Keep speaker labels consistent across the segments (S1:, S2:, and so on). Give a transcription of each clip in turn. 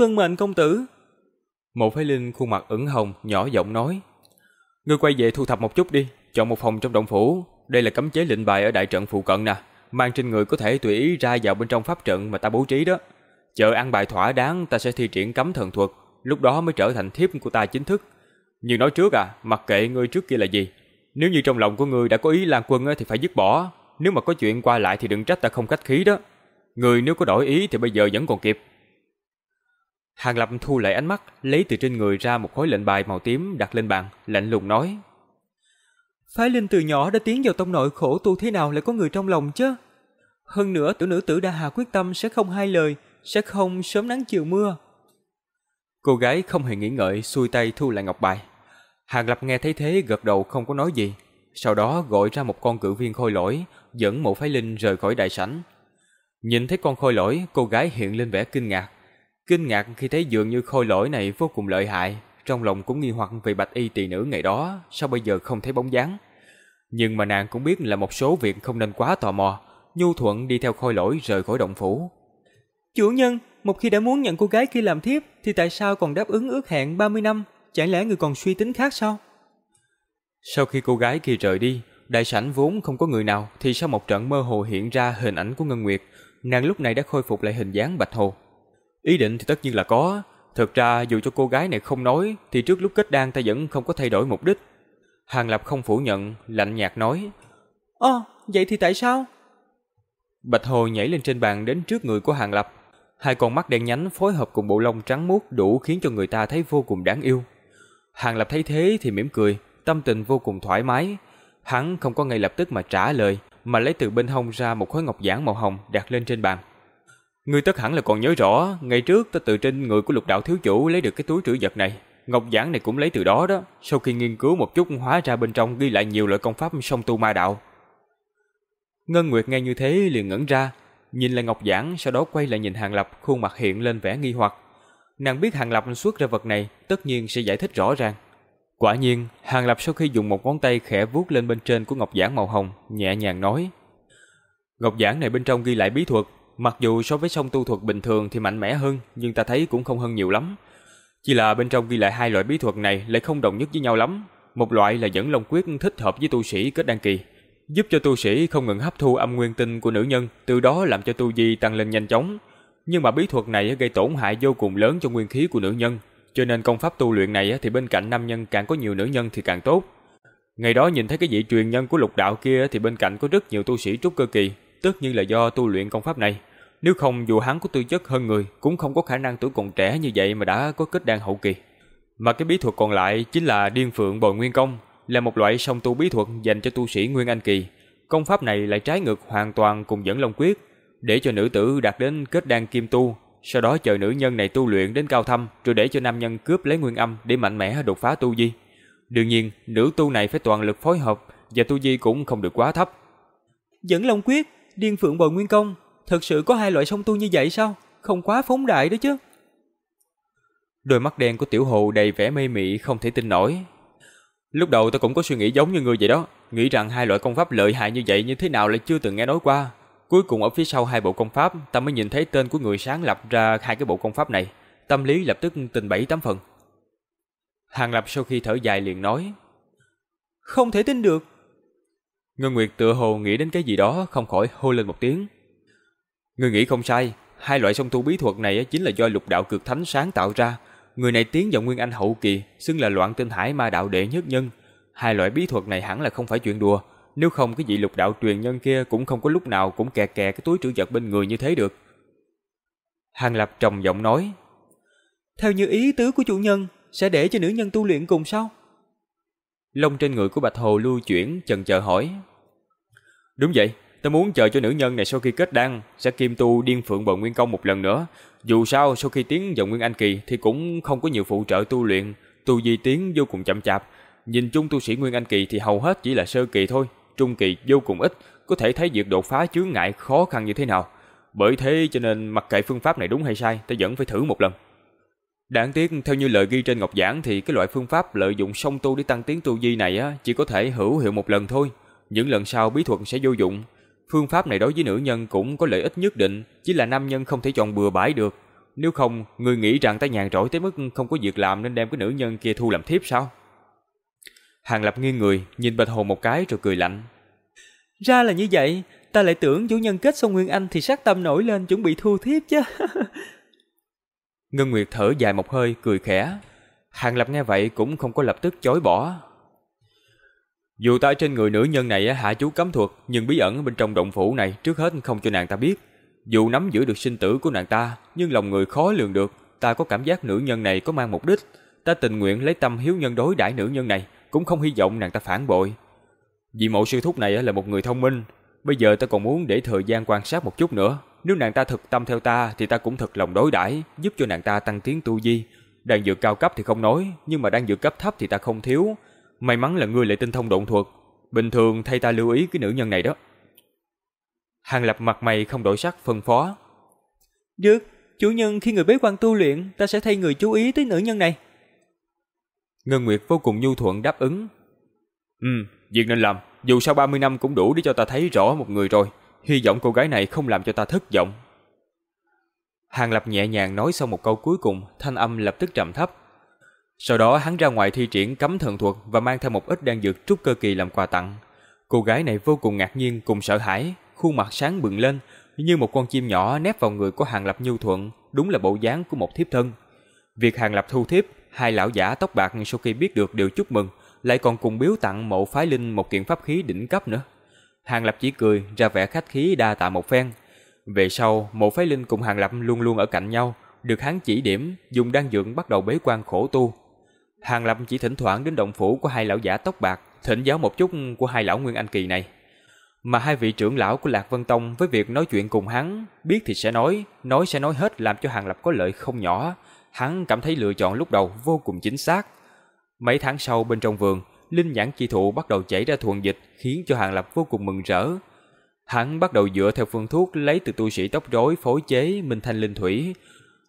S1: Vâng Tuân mệnh công tử. Mộ phái linh khuôn mặt ửng hồng, nhỏ giọng nói. Ngươi quay về thu thập một chút đi, chọn một phòng trong động phủ. Đây là cấm chế lệnh bài ở đại trận phụ cận nè. Mang trên người có thể tùy ý ra vào bên trong pháp trận mà ta bố trí đó. Chờ ăn bài thỏa đáng ta sẽ thi triển cấm thần thuật, lúc đó mới trở thành thiếp của ta chính thức. Nhưng nói trước à, mặc kệ ngươi trước kia là gì. Nếu như trong lòng của ngươi đã có ý lan quân thì phải dứt bỏ. Nếu mà có chuyện qua lại thì đừng trách ta không khách khí đó. Người nếu có đổi ý thì bây giờ vẫn còn kịp. Hàng Lập thu lại ánh mắt, lấy từ trên người ra một khối lệnh bài màu tím đặt lên bàn, lạnh lùng nói. Phái Linh từ nhỏ đã tiến vào tông nội khổ tu thế nào lại có người trong lòng chứ? Hơn nữa tiểu nữ tử đã hạ quyết tâm sẽ không hai lời, sẽ không sớm nắng chiều mưa. Cô gái không hề nghĩ ngợi xuôi tay thu lại ngọc bài. Hàng Lập nghe thấy thế gật đầu không có nói gì. Sau đó gọi ra một con cự viên khôi lỗi, dẫn một phái linh rời khỏi đại sảnh. Nhìn thấy con khôi lỗi, cô gái hiện lên vẻ kinh ngạc. Kinh ngạc khi thấy dường như khôi lỗi này vô cùng lợi hại, trong lòng cũng nghi hoặc về bạch y tỳ nữ ngày đó, sao bây giờ không thấy bóng dáng. Nhưng mà nàng cũng biết là một số việc không nên quá tò mò, nhu thuận đi theo khôi lỗi rời khỏi động phủ. Chủ nhân, một khi đã muốn nhận cô gái kia làm thiếp, thì tại sao còn đáp ứng ước hẹn 30 năm? Chẳng lẽ người còn suy tính khác sao? Sau khi cô gái kia rời đi, đại sảnh vốn không có người nào, thì sau một trận mơ hồ hiện ra hình ảnh của Ngân Nguyệt, nàng lúc này đã khôi phục lại hình dáng bạch hồ. Ý định thì tất nhiên là có, thực ra dù cho cô gái này không nói, thì trước lúc kết đan ta vẫn không có thay đổi mục đích. Hàng Lập không phủ nhận, lạnh nhạt nói. Ồ, vậy thì tại sao? Bạch Hồ nhảy lên trên bàn đến trước người của Hàng Lập. Hai con mắt đen nhánh phối hợp cùng bộ lông trắng muốt đủ khiến cho người ta thấy vô cùng đáng yêu. Hàng Lập thấy thế thì mỉm cười, tâm tình vô cùng thoải mái. Hắn không có ngay lập tức mà trả lời, mà lấy từ bên hông ra một khối ngọc giản màu hồng đặt lên trên bàn. Ngươi tất hẳn là còn nhớ rõ, ngày trước ta tự trên người của lục đạo thiếu chủ lấy được cái túi trữ vật này. Ngọc giản này cũng lấy từ đó đó, sau khi nghiên cứu một chút hóa ra bên trong ghi lại nhiều loại công pháp song tu ma đạo. Ngân Nguyệt nghe như thế liền ngẩn ra, nhìn lại Ngọc giản sau đó quay lại nhìn Hàng Lập khuôn mặt hiện lên vẻ nghi hoặc. Nàng biết Hàng Lập xuất ra vật này tất nhiên sẽ giải thích rõ ràng. Quả nhiên, Hàng Lập sau khi dùng một ngón tay khẽ vuốt lên bên trên của Ngọc giản màu hồng, nhẹ nhàng nói. Ngọc giản này bên trong ghi lại bí thuật, mặc dù so với song tu thuật bình thường thì mạnh mẽ hơn, nhưng ta thấy cũng không hơn nhiều lắm. Chỉ là bên trong ghi lại hai loại bí thuật này lại không đồng nhất với nhau lắm. Một loại là dẫn long quyết thích hợp với tu sĩ kết đăng kỳ, giúp cho tu sĩ không ngừng hấp thu âm nguyên tinh của nữ nhân, từ đó làm cho tu vi tăng lên nhanh chóng. Nhưng mà bí thuật này gây tổn hại vô cùng lớn cho nguyên khí của nữ nhân, cho nên công pháp tu luyện này thì bên cạnh nam nhân càng có nhiều nữ nhân thì càng tốt. Ngày đó nhìn thấy cái vị truyền nhân của lục đạo kia thì bên cạnh có rất nhiều tu sĩ trúc cơ kỳ, tất nhiên là do tu luyện công pháp này. Nếu không dù hắn có tư chất hơn người, cũng không có khả năng tuổi còn trẻ như vậy mà đã có kết đan hậu kỳ. Mà cái bí thuật còn lại chính là điên phượng bồi nguyên công, là một loại song tu bí thuật dành cho tu sĩ Nguyên Anh kỳ. Công pháp này lại trái ngược hoàn toàn cùng dẫn Long Quyết, để cho nữ tử đạt đến kết đan kim tu, sau đó chờ nữ nhân này tu luyện đến cao thâm, rồi để cho nam nhân cướp lấy nguyên âm để mạnh mẽ đột phá tu vi. Đương nhiên, nữ tu này phải toàn lực phối hợp và tu vi cũng không được quá thấp. Dẫn Long Quyết, Điên Phượng Bồi Nguyên Công, thật sự có hai loại song tu như vậy sao? Không quá phóng đại đó chứ. Đôi mắt đen của Tiểu Hồ đầy vẻ mê mị không thể tin nổi, Lúc đầu tôi cũng có suy nghĩ giống như người vậy đó, nghĩ rằng hai loại công pháp lợi hại như vậy như thế nào lại chưa từng nghe nói qua. Cuối cùng ở phía sau hai bộ công pháp, ta mới nhìn thấy tên của người sáng lập ra hai cái bộ công pháp này. Tâm lý lập tức tình bảy tám phần. Hàng Lập sau khi thở dài liền nói. Không thể tin được. Ngân Nguyệt tựa hồ nghĩ đến cái gì đó không khỏi hô lên một tiếng. Người nghĩ không sai, hai loại song tu bí thuật này chính là do lục đạo cực thánh sáng tạo ra, Người này tiến vào Nguyên Anh hậu kỳ, xưng là loạn tinh hải ma đạo đệ nhất nhân. Hai loại bí thuật này hẳn là không phải chuyện đùa, nếu không cái vị lục đạo truyền nhân kia cũng không có lúc nào cũng kè kè cái túi trữ vật bên người như thế được. Hàng Lập trầm giọng nói, Theo như ý tứ của chủ nhân, sẽ để cho nữ nhân tu luyện cùng sao? Lông trên người của Bạch Hồ lưu chuyển, chần chờ hỏi. Đúng vậy, ta muốn chờ cho nữ nhân này sau khi kết đan, sẽ kim tu điên phượng bờ nguyên công một lần nữa, dù sao sau khi tiến vào Nguyên Anh Kỳ thì cũng không có nhiều phụ trợ tu luyện, tu di tiến vô cùng chậm chạp. Nhìn chung tu sĩ Nguyên Anh Kỳ thì hầu hết chỉ là sơ kỳ thôi, trung kỳ vô cùng ít, có thể thấy việc đột phá chướng ngại khó khăn như thế nào. Bởi thế cho nên mặc kệ phương pháp này đúng hay sai, ta vẫn phải thử một lần. Đáng tiếc theo như lời ghi trên ngọc giảng thì cái loại phương pháp lợi dụng song tu để tăng tiến tu vi này á, chỉ có thể hữu hiệu một lần thôi. Những lần sau bí thuật sẽ vô dụng, Phương pháp này đối với nữ nhân cũng có lợi ích nhất định, chỉ là nam nhân không thể chọn bừa bãi được. Nếu không, ngươi nghĩ rằng ta nhàn rỗi tới mức không có việc làm nên đem cái nữ nhân kia thu làm thiếp sao? Hàng Lập nghiêng người, nhìn Bạch Hồ một cái rồi cười lạnh.
S2: Ra là như vậy, ta lại tưởng chủ nhân kết xong Nguyên Anh thì sát tâm nổi lên chuẩn bị thu thiếp chứ.
S1: Ngân Nguyệt thở dài một hơi, cười khẽ. Hàng Lập nghe vậy cũng không có lập tức chối bỏ. Dù ta trên người nữ nhân này hạ chú cấm thuật, nhưng bí ẩn bên trong động phủ này trước hết không cho nàng ta biết. Dù nắm giữ được sinh tử của nàng ta, nhưng lòng người khó lường được, ta có cảm giác nữ nhân này có mang mục đích. Ta tình nguyện lấy tâm hiếu nhân đối đãi nữ nhân này, cũng không hy vọng nàng ta phản bội. Vì mộ sư thúc này là một người thông minh, bây giờ ta còn muốn để thời gian quan sát một chút nữa. Nếu nàng ta thực tâm theo ta thì ta cũng thật lòng đối đãi, giúp cho nàng ta tăng tiến tu vi. đang dược cao cấp thì không nói, nhưng mà đang dược cấp thấp thì ta không thiếu. May mắn là ngươi lại tinh thông độn thuật, bình thường thay ta lưu ý cái nữ nhân này đó. Hàng Lập mặt mày không đổi sắc phân phó.
S2: Được, chủ nhân khi người bế quan tu luyện, ta sẽ thay người chú ý tới nữ nhân này.
S1: Ngân Nguyệt vô cùng nhu thuận đáp ứng. Ừ, việc nên làm, dù sau 30 năm cũng đủ để cho ta thấy rõ một người rồi. Hy vọng cô gái này không làm cho ta thất vọng. Hàng Lập nhẹ nhàng nói xong một câu cuối cùng, thanh âm lập tức trầm thấp. Sau đó hắn ra ngoài thi triển cấm thần thuật và mang theo một ít đan dược trúc cơ kỳ làm quà tặng. Cô gái này vô cùng ngạc nhiên cùng sợ hãi, khuôn mặt sáng bừng lên, như một con chim nhỏ nép vào người của Hàng Lập nhu thuận, đúng là bộ dáng của một thiếp thân. Việc Hàng Lập thu thiếp, hai lão giả tóc bạc sau khi biết được đều chúc mừng, lại còn cùng biếu tặng mộ phái linh một kiện pháp khí đỉnh cấp nữa. Hàng Lập chỉ cười, ra vẻ khách khí đa tạ một phen. Về sau, mộ phái linh cùng Hàng Lập luôn luôn ở cạnh nhau, được hắn chỉ điểm, dùng đan dược bắt đầu bế quan khổ tu. Hàng Lập chỉ thỉnh thoảng đến động phủ của hai lão giả tóc bạc, thỉnh giáo một chút của hai lão Nguyên Anh Kỳ này. Mà hai vị trưởng lão của Lạc Vân Tông với việc nói chuyện cùng hắn, biết thì sẽ nói, nói sẽ nói hết làm cho Hàng Lập có lợi không nhỏ. Hắn cảm thấy lựa chọn lúc đầu vô cùng chính xác. Mấy tháng sau bên trong vườn, linh nhãn chi thụ bắt đầu chảy ra thuần dịch khiến cho Hàng Lập vô cùng mừng rỡ. Hắn bắt đầu dựa theo phương thuốc lấy từ tu sĩ tóc rối phối chế minh thanh linh thủy.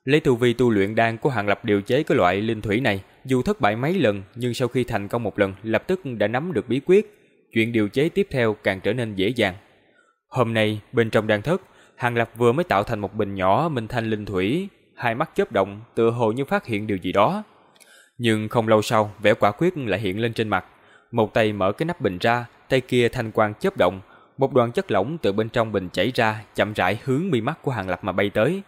S1: Lấy tu vi tu luyện đan của Hàng Lập điều chế cái loại linh thủy này, dù thất bại mấy lần nhưng sau khi thành công một lần lập tức đã nắm được bí quyết, chuyện điều chế tiếp theo càng trở nên dễ dàng. Hôm nay, bên trong đan thất, Hàng Lập vừa mới tạo thành một bình nhỏ minh thanh linh thủy, hai mắt chớp động, tựa hồ như phát hiện điều gì đó. Nhưng không lâu sau, vẻ quả quyết lại hiện lên trên mặt. Một tay mở cái nắp bình ra, tay kia thanh quang chớp động, một đoàn chất lỏng từ bên trong bình chảy ra, chậm rãi hướng mi mắt của Hàng Lập mà bay tới.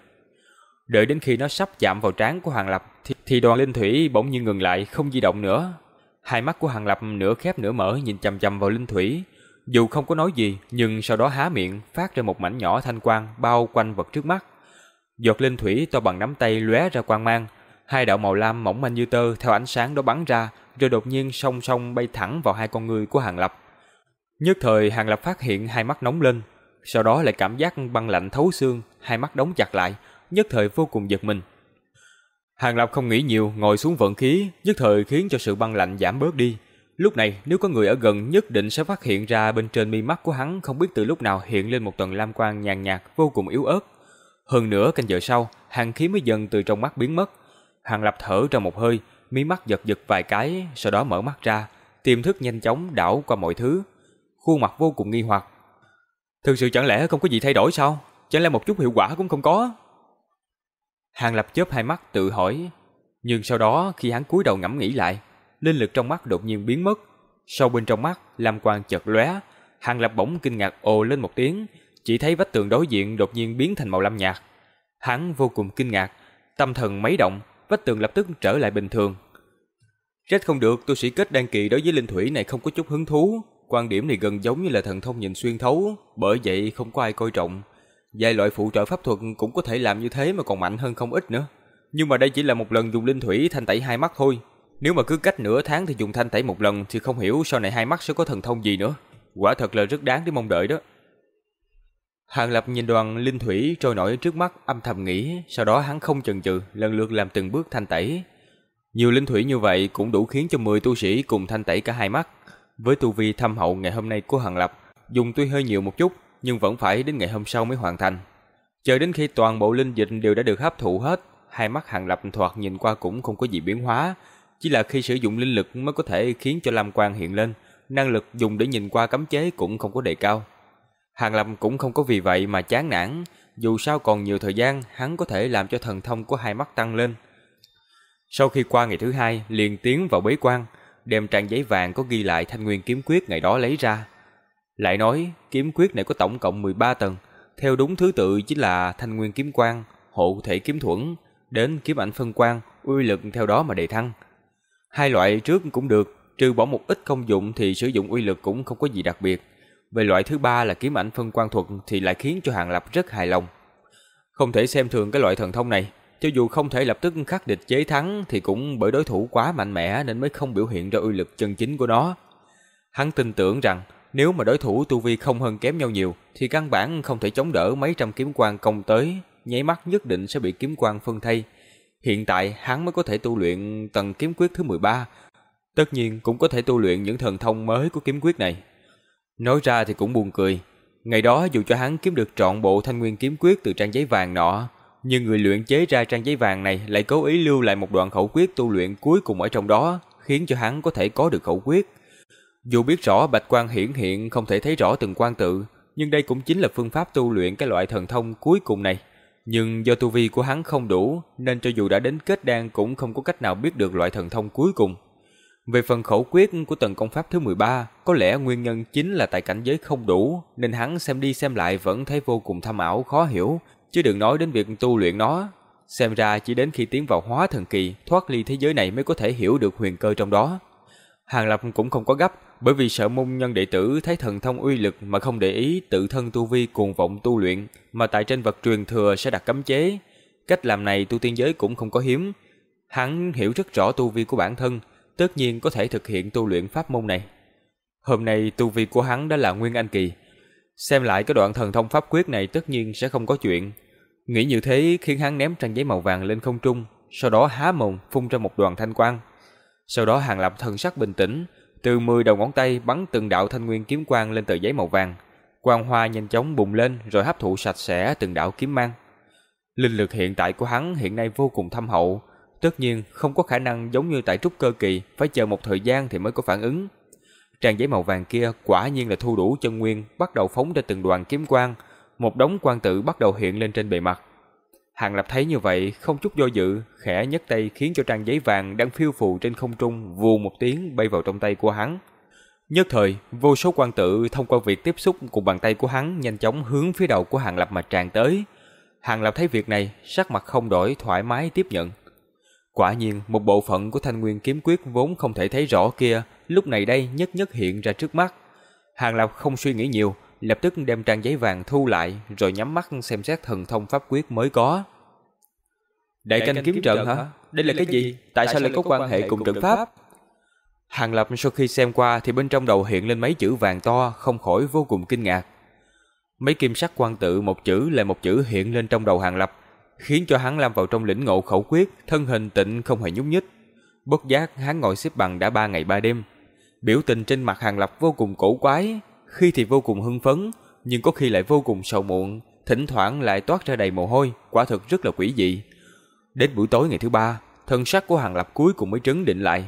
S1: Đợi đến khi nó sắp chạm vào trán của Hàng Lập thì, thì đoàn linh thủy bỗng nhiên ngừng lại, không di động nữa. Hai mắt của Hàng Lập nửa khép nửa mở nhìn chằm chằm vào linh thủy. Dù không có nói gì, nhưng sau đó há miệng, phát ra một mảnh nhỏ thanh quang bao quanh vật trước mắt. Giọt linh thủy to bằng nắm tay lóe ra quang mang, hai đạo màu lam mỏng manh như tơ theo ánh sáng đó bắn ra, rồi đột nhiên song song bay thẳng vào hai con người của Hàng Lập. Nhất thời Hàng Lập phát hiện hai mắt nóng lên, sau đó lại cảm giác băng lạnh thấu xương, hai mắt đóng chặt lại, nhất thời vô cùng giật mình. Hàng Lập không nghĩ nhiều, ngồi xuống vận khí, nhất thời khiến cho sự băng lạnh giảm bớt đi. Lúc này, nếu có người ở gần nhất định sẽ phát hiện ra bên trên mi mắt của hắn không biết từ lúc nào hiện lên một tầng lam quang nhàn nhạt vô cùng yếu ớt. Hơn nữa canh giờ sau, hàng khí mới dần từ trong mắt biến mất. Hàng Lập thở ra một hơi, mí mắt giật giật vài cái, sau đó mở mắt ra, tiềm thức nhanh chóng đảo qua mọi thứ. Khuôn mặt vô cùng nghi hoặc. Thực sự chẳng lẽ không có gì thay đổi sao? Chẳng lẽ một chút hiệu quả cũng không có? Hàng Lập chớp hai mắt tự hỏi, nhưng sau đó khi hắn cúi đầu ngẫm nghĩ lại, linh lực trong mắt đột nhiên biến mất. Sâu bên trong mắt, lam quang chợt lóe, Hàng Lập bỗng kinh ngạc ồ lên một tiếng, chỉ thấy vách tường đối diện đột nhiên biến thành màu lam nhạt. Hắn vô cùng kinh ngạc, tâm thần mấy động, vách tường lập tức trở lại bình thường. Trách không được, tu sĩ kết đan kỳ đối với linh thủy này không có chút hứng thú, quan điểm này gần giống như là thần thông nhìn xuyên thấu, bởi vậy không có ai coi trọng. Vài loại phụ trợ pháp thuật cũng có thể làm như thế mà còn mạnh hơn không ít nữa. Nhưng mà đây chỉ là một lần dùng linh thủy thanh tẩy hai mắt thôi. Nếu mà cứ cách nửa tháng thì dùng thanh tẩy một lần thì không hiểu sau này hai mắt sẽ có thần thông gì nữa. Quả thật là rất đáng để mong đợi đó. Hàng Lập nhìn đoàn linh thủy trôi nổi trước mắt âm thầm nghĩ, sau đó hắn không chần chừ, lần lượt làm từng bước thanh tẩy. Nhiều linh thủy như vậy cũng đủ khiến cho 10 tu sĩ cùng thanh tẩy cả hai mắt. Với tu vi thâm hậu ngày hôm nay của Hàng Lập, dùng tuy hơi nhiều một chút, nhưng vẫn phải đến ngày hôm sau mới hoàn thành. Chờ đến khi toàn bộ linh dịch đều đã được hấp thụ hết, hai mắt Hàng Lập thoạt nhìn qua cũng không có gì biến hóa, chỉ là khi sử dụng linh lực mới có thể khiến cho lam quang hiện lên, năng lực dùng để nhìn qua cấm chế cũng không có đề cao. Hàng Lập cũng không có vì vậy mà chán nản, dù sao còn nhiều thời gian, hắn có thể làm cho thần thông của hai mắt tăng lên. Sau khi qua ngày thứ hai, liền tiến vào bế quan, đem trang giấy vàng có ghi lại thanh nguyên kiếm quyết ngày đó lấy ra. Lại nói, kiếm quyết này có tổng cộng 13 tầng, theo đúng thứ tự chính là thanh nguyên kiếm quang, hộ thể kiếm thuẫn, đến kiếm ảnh phân quang, uy lực theo đó mà đề thăng. Hai loại trước cũng được, trừ bỏ một ít công dụng thì sử dụng uy lực cũng không có gì đặc biệt. Về loại thứ ba là kiếm ảnh phân quang thuật thì lại khiến cho Hàng Lập rất hài lòng. Không thể xem thường cái loại thần thông này, cho dù không thể lập tức khắc địch chế thắng thì cũng bởi đối thủ quá mạnh mẽ nên mới không biểu hiện ra uy lực chân chính của nó. Hắn tin tưởng rằng nếu mà đối thủ tu vi không hơn kém nhau nhiều thì căn bản không thể chống đỡ mấy trăm kiếm quang công tới, nháy mắt nhất định sẽ bị kiếm quang phân thay. Hiện tại hắn mới có thể tu luyện tầng kiếm quyết thứ 13, tất nhiên cũng có thể tu luyện những thần thông mới của kiếm quyết này. Nói ra thì cũng buồn cười, ngày đó dù cho hắn kiếm được trọn bộ thanh nguyên kiếm quyết từ trang giấy vàng nọ, nhưng người luyện chế ra trang giấy vàng này lại cố ý lưu lại một đoạn khẩu quyết tu luyện cuối cùng ở trong đó, khiến cho hắn có thể có được khẩu quyết. Dù biết rõ bạch quan hiển hiện không thể thấy rõ từng quan tự, nhưng đây cũng chính là phương pháp tu luyện cái loại thần thông cuối cùng này. Nhưng do tu vi của hắn không đủ, nên cho dù đã đến kết đan cũng không có cách nào biết được loại thần thông cuối cùng. Về phần khẩu quyết của tầng công pháp thứ 13, có lẽ nguyên nhân chính là tại cảnh giới không đủ, nên hắn xem đi xem lại vẫn thấy vô cùng thâm ảo khó hiểu, chứ đừng nói đến việc tu luyện nó. Xem ra chỉ đến khi tiến vào hóa thần kỳ, thoát ly thế giới này mới có thể hiểu được huyền cơ trong đó. Hàng Lập cũng không có gấp, bởi vì sợ môn nhân đệ tử thấy thần thông uy lực mà không để ý tự thân tu vi cuồng vọng tu luyện, mà tại trên vật truyền thừa sẽ đặt cấm chế. Cách làm này tu tiên giới cũng không có hiếm. Hắn hiểu rất rõ tu vi của bản thân, tất nhiên có thể thực hiện tu luyện pháp môn này. Hôm nay tu vi của hắn đã là Nguyên Anh Kỳ. Xem lại cái đoạn thần thông pháp quyết này tất nhiên sẽ không có chuyện. Nghĩ như thế khiến hắn ném trang giấy màu vàng lên không trung, sau đó há mồm phun ra một đoàn thanh quang. Sau đó Hàng Lập thần sắc bình tĩnh, từ 10 đầu ngón tay bắn từng đạo thanh nguyên kiếm quang lên tờ giấy màu vàng. Quang hoa nhanh chóng bùng lên rồi hấp thụ sạch sẽ từng đạo kiếm mang. Linh lực hiện tại của hắn hiện nay vô cùng thâm hậu, tất nhiên không có khả năng giống như tại trúc cơ kỳ, phải chờ một thời gian thì mới có phản ứng. Trang giấy màu vàng kia quả nhiên là thu đủ chân nguyên, bắt đầu phóng ra từng đoàn kiếm quang, một đống quang tự bắt đầu hiện lên trên bề mặt. Hàng Lập thấy như vậy, không chút do dự, khẽ nhấc tay khiến cho trang giấy vàng đang phiêu phù trên không trung vù một tiếng bay vào trong tay của hắn. Nhất thời, vô số quan tự thông qua việc tiếp xúc cùng bàn tay của hắn nhanh chóng hướng phía đầu của Hàng Lập mà tràn tới. Hàng Lập thấy việc này, sắc mặt không đổi, thoải mái tiếp nhận. Quả nhiên, một bộ phận của thanh nguyên kiếm quyết vốn không thể thấy rõ kia, lúc này đây nhất nhất hiện ra trước mắt. Hàng Lập không suy nghĩ nhiều, lập tức đem trang giấy vàng thu lại, rồi nhắm mắt xem xét thần thông pháp quyết mới có. Đại canh kiếm trận hả? Đây là cái gì? Tại sao lại có quan hệ cùng trận pháp? Hàng Lập sau khi xem qua thì bên trong đầu hiện lên mấy chữ vàng to, không khỏi vô cùng kinh ngạc. Mấy kim sắc quan tự một chữ lại một chữ hiện lên trong đầu Hàng Lập, khiến cho hắn lâm vào trong lĩnh ngộ khẩu quyết, thân hình tịnh không hề nhúc nhích. Bất giác hắn ngồi xếp bằng đã ba ngày ba đêm. Biểu tình trên mặt Hàng Lập vô cùng cổ quái, khi thì vô cùng hưng phấn, nhưng có khi lại vô cùng sầu muộn, thỉnh thoảng lại toát ra đầy mồ hôi, quả thực rất là quỷ dị. Đến buổi tối ngày thứ ba, thân sắc của Hàng Lập cuối cùng mới trấn định lại.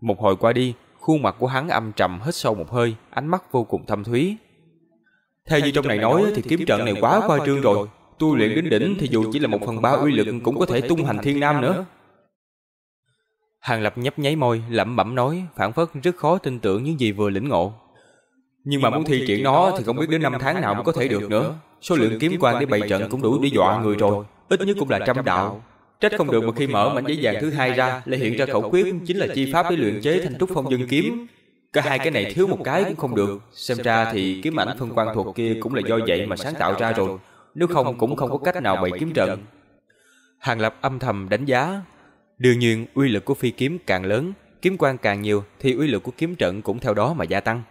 S1: Một hồi qua đi, khuôn mặt của hắn âm trầm hít sâu một hơi, ánh mắt vô cùng thâm thúy. Theo như trong này nói thì kiếm trận này quá khoa trương rồi, tu luyện đến đỉnh thì dù chỉ là một phần ba uy lực cũng có thể tung hành thiên nam nữa. Hàng Lập nhấp nháy môi, lẩm bẩm nói, phản phất rất khó tin tưởng những gì vừa lĩnh ngộ. Nhưng mà muốn thi triển nó thì không biết đến năm tháng nào mới có thể được nữa. Số lượng kiếm quan để bày trận cũng đủ để dọa người rồi, ít nhất cũng là trăm đạo. Trách không được mà khi mở mảnh giấy vàng thứ hai ra lại hiện ra khẩu quyết chính là chi pháp để luyện chế thành trúc phong dân kiếm. Cả hai cái này thiếu một cái cũng không được. Xem ra thì kiếm ảnh phân quan thuật kia cũng là do vậy mà sáng tạo ra rồi. Nếu không cũng không có cách nào bày kiếm trận. Hàng Lập âm thầm đánh giá. Đương nhiên uy lực của phi kiếm càng lớn, kiếm quan càng nhiều thì uy lực của kiếm trận cũng theo đó mà gia tăng.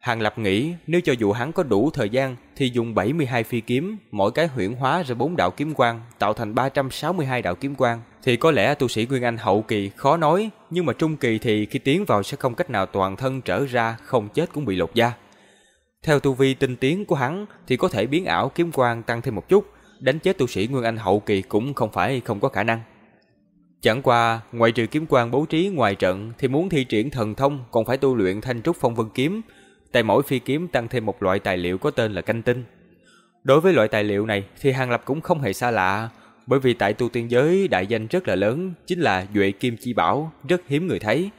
S1: Hàng Lập nghĩ nếu cho dù hắn có đủ thời gian thì dùng 72 phi kiếm, mỗi cái huyễn hóa ra bốn đạo kiếm quang, tạo thành 362 đạo kiếm quang, thì có lẽ tu sĩ Nguyên Anh hậu kỳ khó nói, nhưng mà trung kỳ thì khi tiến vào sẽ không cách nào toàn thân trở ra, không chết cũng bị lột da. Theo tu vi tinh tiến của hắn thì có thể biến ảo kiếm quang tăng thêm một chút, đánh chết tu sĩ Nguyên Anh hậu kỳ cũng không phải không có khả năng. Chẳng qua, ngoài trừ kiếm quang bố trí ngoài trận thì muốn thi triển thần thông còn phải tu luyện thanh trúc phong vân kiếm, tại mỗi phi kiếm tăng thêm một loại tài liệu có tên là canh tinh. Đối với loại tài liệu này thì Hàng Lập cũng không hề xa lạ, bởi vì tại tu tiên giới đại danh rất là lớn, chính là Duệ Kim Chi Bảo, rất hiếm người thấy.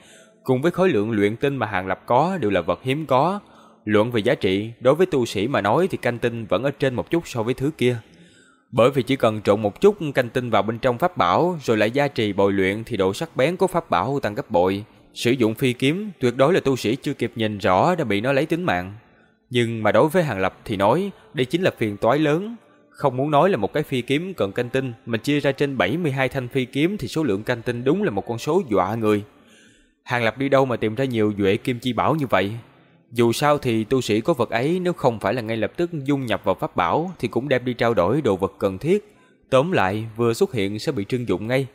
S1: Cùng với khối lượng luyện tinh mà Hàng Lập có đều là vật hiếm có. Luận về giá trị, đối với tu sĩ mà nói thì canh tinh vẫn ở trên một chút so với thứ kia. Bởi vì chỉ cần trộn một chút canh tinh vào bên trong pháp bảo rồi lại gia trì bồi luyện thì độ sắc bén của pháp bảo tăng gấp bội. Sử dụng phi kiếm, tuyệt đối là tu sĩ chưa kịp nhìn rõ đã bị nó lấy tính mạng. Nhưng mà đối với Hàng Lập thì nói, đây chính là phiền toái lớn. Không muốn nói là một cái phi kiếm cần canh tinh, mà chia ra trên 72 thanh phi kiếm thì số lượng canh tinh đúng là một con số dọa người. Hàng Lập đi đâu mà tìm ra nhiều duệ kim chi bảo như vậy? Dù sao thì tu sĩ có vật ấy, nếu không phải là ngay lập tức dung nhập vào pháp bảo thì cũng đem đi trao đổi đồ vật cần thiết. Tóm lại, vừa xuất hiện sẽ bị trưng dụng ngay.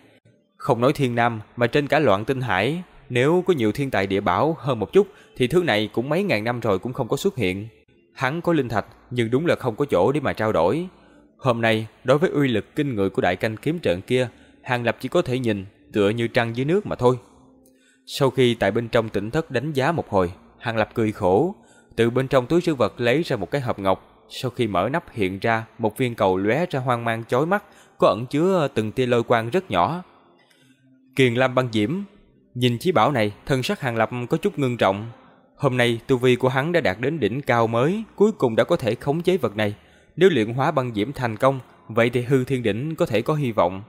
S1: Không nói thiên nam, mà trên cả loạn tinh hải nếu có nhiều thiên tài địa bảo hơn một chút thì thứ này cũng mấy ngàn năm rồi cũng không có xuất hiện. Hắn có linh thạch nhưng đúng là không có chỗ để mà trao đổi. Hôm nay đối với uy lực kinh người của đại canh kiếm trận kia Hàng Lập chỉ có thể nhìn tựa như trăng dưới nước mà thôi. Sau khi tại bên trong tỉnh thất đánh giá một hồi Hàng Lập cười khổ, từ bên trong túi trữ vật lấy ra một cái hộp ngọc, sau khi mở nắp hiện ra một viên cầu lóe ra hoang mang chói mắt, có ẩn chứa từng tia lôi quang rất nhỏ. Kiền Lam băng diễm, nhìn chí bảo này, thân sắc Hàng Lập có chút ngưng trọng. Hôm nay tu vi của hắn đã đạt đến đỉnh cao mới, cuối cùng đã có thể khống chế vật này. Nếu luyện hóa băng diễm thành công, vậy thì hư thiên đỉnh có thể có hy vọng.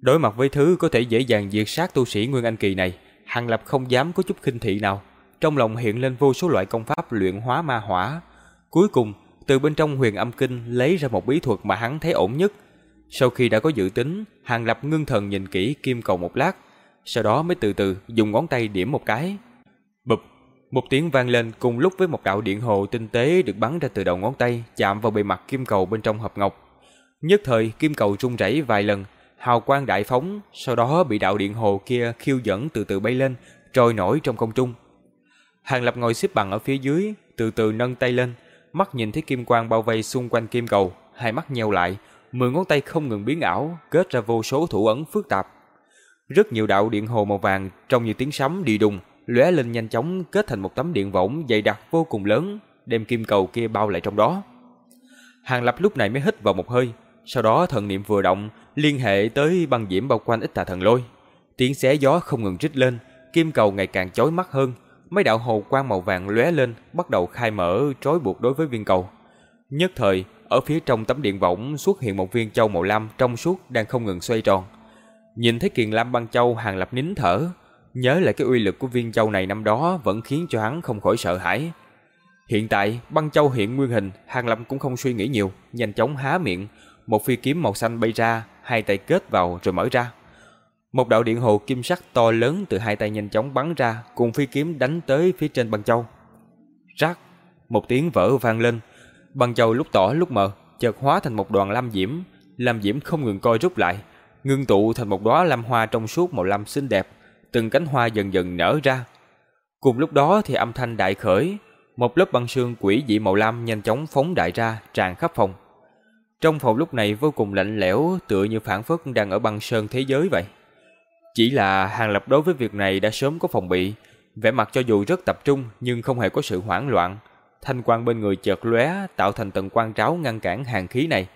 S1: Đối mặt với thứ có thể dễ dàng diệt sát tu sĩ Nguyên Anh Kỳ này, Hàng Lập không dám có chút khinh thị nào trong lòng hiện lên vô số loại công pháp luyện hóa ma hỏa. Cuối cùng, từ bên trong huyền âm kinh lấy ra một bí thuật mà hắn thấy ổn nhất. Sau khi đã có dự tính, Hàng Lập ngưng thần nhìn kỹ kim cầu một lát, sau đó mới từ từ dùng ngón tay điểm một cái. Bụp, một tiếng vang lên cùng lúc với một đạo điện hồ tinh tế được bắn ra từ đầu ngón tay chạm vào bề mặt kim cầu bên trong hộp ngọc. Nhất thời kim cầu rung rẩy vài lần, hào quang đại phóng, sau đó bị đạo điện hồ kia khiêu dẫn từ từ bay lên, trôi nổi trong không trung. Hàng Lập ngồi xếp bằng ở phía dưới, từ từ nâng tay lên, mắt nhìn thấy kim quang bao vây xung quanh kim cầu, hai mắt nheo lại, mười ngón tay không ngừng biến ảo, kết ra vô số thủ ấn phức tạp. Rất nhiều đạo điện hồ màu vàng trông như tiếng sấm đi đùng, lóe lên nhanh chóng kết thành một tấm điện võng dày đặc vô cùng lớn, đem kim cầu kia bao lại trong đó. Hàng Lập lúc này mới hít vào một hơi, sau đó thần niệm vừa động, liên hệ tới băng diễm bao quanh ít tà thần lôi. Tiếng xé gió không ngừng rít lên, kim cầu ngày càng chói mắt hơn, mấy đạo hồ quang màu vàng lóe lên, bắt đầu khai mở trói buộc đối với viên cầu. Nhất thời, ở phía trong tấm điện võng xuất hiện một viên châu màu lam trong suốt đang không ngừng xoay tròn. Nhìn thấy kiền lam băng châu hàng lập nín thở, nhớ lại cái uy lực của viên châu này năm đó vẫn khiến cho hắn không khỏi sợ hãi. Hiện tại, băng châu hiện nguyên hình, hàng lập cũng không suy nghĩ nhiều, nhanh chóng há miệng, một phi kiếm màu xanh bay ra, hai tay kết vào rồi mở ra. Một đạo điện hồ kim sắc to lớn từ hai tay nhanh chóng bắn ra, cùng phi kiếm đánh tới phía trên băng châu. Rắc, một tiếng vỡ vang lên, băng châu lúc tỏ lúc mờ, chợt hóa thành một đoàn lam diễm, lam diễm không ngừng coi rút lại, ngưng tụ thành một đóa lam hoa trong suốt màu lam xinh đẹp, từng cánh hoa dần dần nở ra. Cùng lúc đó thì âm thanh đại khởi, một lớp băng sương quỷ dị màu lam nhanh chóng phóng đại ra, tràn khắp phòng. Trong phòng lúc này vô cùng lạnh lẽo, tựa như phản phất đang ở băng sơn thế giới vậy. Chỉ là Hàng Lập đối với việc này đã sớm có phòng bị, vẻ mặt cho dù rất tập trung nhưng không hề có sự hoảng loạn. Thanh quang bên người chợt lóe tạo thành tầng quang tráo ngăn cản hàng khí này.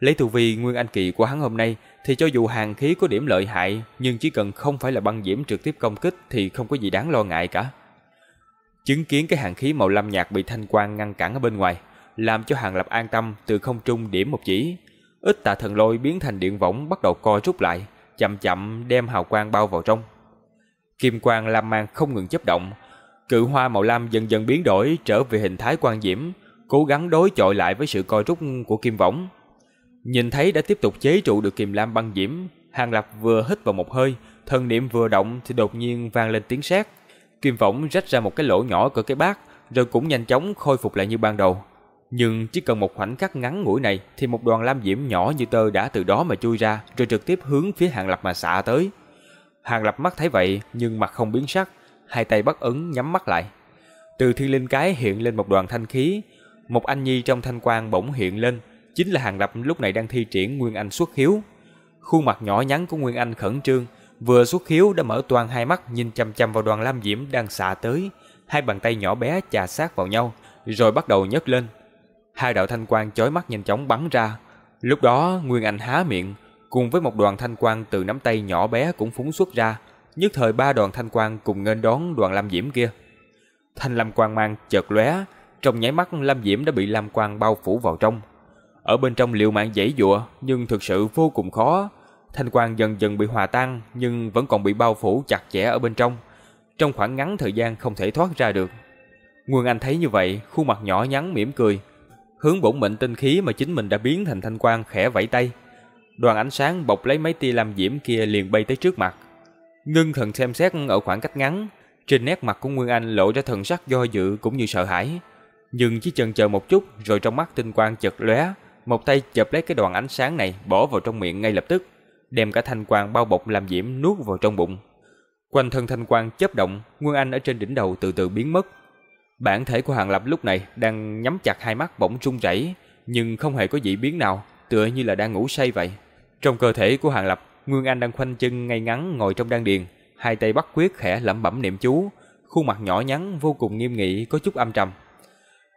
S1: Lấy tu vi nguyên anh kỳ của hắn hôm nay thì cho dù hàng khí có điểm lợi hại nhưng chỉ cần không phải là băng diễm trực tiếp công kích thì không có gì đáng lo ngại cả. Chứng kiến cái hàng khí màu lam nhạt bị thanh quang ngăn cản ở bên ngoài, làm cho Hàng Lập an tâm từ không trung điểm một chỉ. Ít tà thần lôi biến thành điện võng bắt đầu co rút lại, chậm chậm đem hào quang bao vào trong. Kim quang lam mang không ngừng chấp động, cự hoa màu lam dần dần biến đổi trở về hình thái quang diễm, cố gắng đối chọi lại với sự co rút của kim võng. Nhìn thấy đã tiếp tục chế trụ được kim lam băng diễm, Hàng Lập vừa hít vào một hơi, thân niệm vừa động thì đột nhiên vang lên tiếng sét. Kim võng rách ra một cái lỗ nhỏ cỡ cái bát, rồi cũng nhanh chóng khôi phục lại như ban đầu. Nhưng chỉ cần một khoảnh khắc ngắn ngủi này thì một đoàn lam diễm nhỏ như tơ đã từ đó mà chui ra rồi trực tiếp hướng phía Hàng Lập mà xạ tới. Hàng Lập mắt thấy vậy nhưng mặt không biến sắc, hai tay bắt ấn nhắm mắt lại. Từ thiên linh cái hiện lên một đoàn thanh khí, một anh nhi trong thanh quang bỗng hiện lên, chính là Hàng Lập lúc này đang thi triển Nguyên Anh xuất hiếu. Khuôn mặt nhỏ nhắn của Nguyên Anh khẩn trương, vừa xuất hiếu đã mở toàn hai mắt nhìn chăm chăm vào đoàn lam diễm đang xạ tới, hai bàn tay nhỏ bé chà sát vào nhau, rồi bắt đầu nhấc lên. Hai đạo thanh quang chói mắt nhanh chóng bắn ra. Lúc đó, Nguyên Anh há miệng, cùng với một đoàn thanh quang từ nắm tay nhỏ bé cũng phúng xuất ra, nhất thời ba đoàn thanh quang cùng nghênh đón đoàn lam diễm kia. Thanh lam quang mang chợt lóe, trong nháy mắt lam diễm đã bị lam quang bao phủ vào trong. Ở bên trong liều mạng dãy dụa, nhưng thực sự vô cùng khó. Thanh quang dần dần bị hòa tan, nhưng vẫn còn bị bao phủ chặt chẽ ở bên trong. Trong khoảng ngắn thời gian không thể thoát ra được. Nguyên Anh thấy như vậy, khuôn mặt nhỏ nhắn mỉm cười, hướng bổn mệnh tinh khí mà chính mình đã biến thành thanh quang khẽ vẫy tay. Đoàn ánh sáng bọc lấy mấy tia lam diễm kia liền bay tới trước mặt. Ngưng thần xem xét ở khoảng cách ngắn, trên nét mặt của Nguyên Anh lộ ra thần sắc do dự cũng như sợ hãi. Nhưng chỉ chần chờ một chút rồi trong mắt tinh quang chật lóe, một tay chụp lấy cái đoàn ánh sáng này bỏ vào trong miệng ngay lập tức, đem cả thanh quang bao bọc làm diễm nuốt vào trong bụng. Quanh thân thanh quang chớp động, Nguyên Anh ở trên đỉnh đầu từ từ biến mất. Bản thể của Hàng Lập lúc này đang nhắm chặt hai mắt bỗng run rẩy, nhưng không hề có dị biến nào, tựa như là đang ngủ say vậy. Trong cơ thể của Hàng Lập, Nguyên Anh đang khoanh chân ngay ngắn ngồi trong đan điền, hai tay bắt quyết khẽ lẩm bẩm niệm chú, khuôn mặt nhỏ nhắn vô cùng nghiêm nghị có chút âm trầm.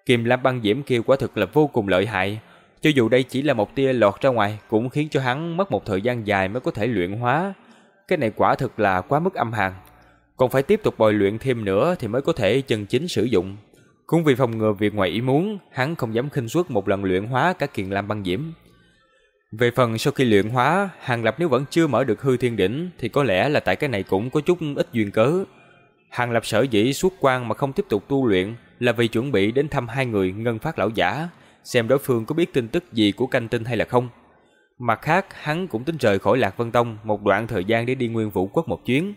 S1: Kim Lam băng diễm kia quả thực là vô cùng lợi hại, cho dù đây chỉ là một tia lọt ra ngoài cũng khiến cho hắn mất một thời gian dài mới có thể luyện hóa. Cái này quả thực là quá mức âm hàn. Còn phải tiếp tục bồi luyện thêm nữa thì mới có thể chân chính sử dụng. Cũng vì phòng ngừa việc ngoài ý muốn, hắn không dám khinh suất một lần luyện hóa cả kiền lam băng diễm. Về phần sau khi luyện hóa, Hàng Lập nếu vẫn chưa mở được hư thiên đỉnh thì có lẽ là tại cái này cũng có chút ít duyên cớ. Hàng Lập sở dĩ suốt quan mà không tiếp tục tu luyện là vì chuẩn bị đến thăm hai người ngân phát lão giả, xem đối phương có biết tin tức gì của canh tinh hay là không. Mặt khác, hắn cũng tính rời khỏi Lạc Vân Tông một đoạn thời gian để đi Nguyên Vũ Quốc một chuyến.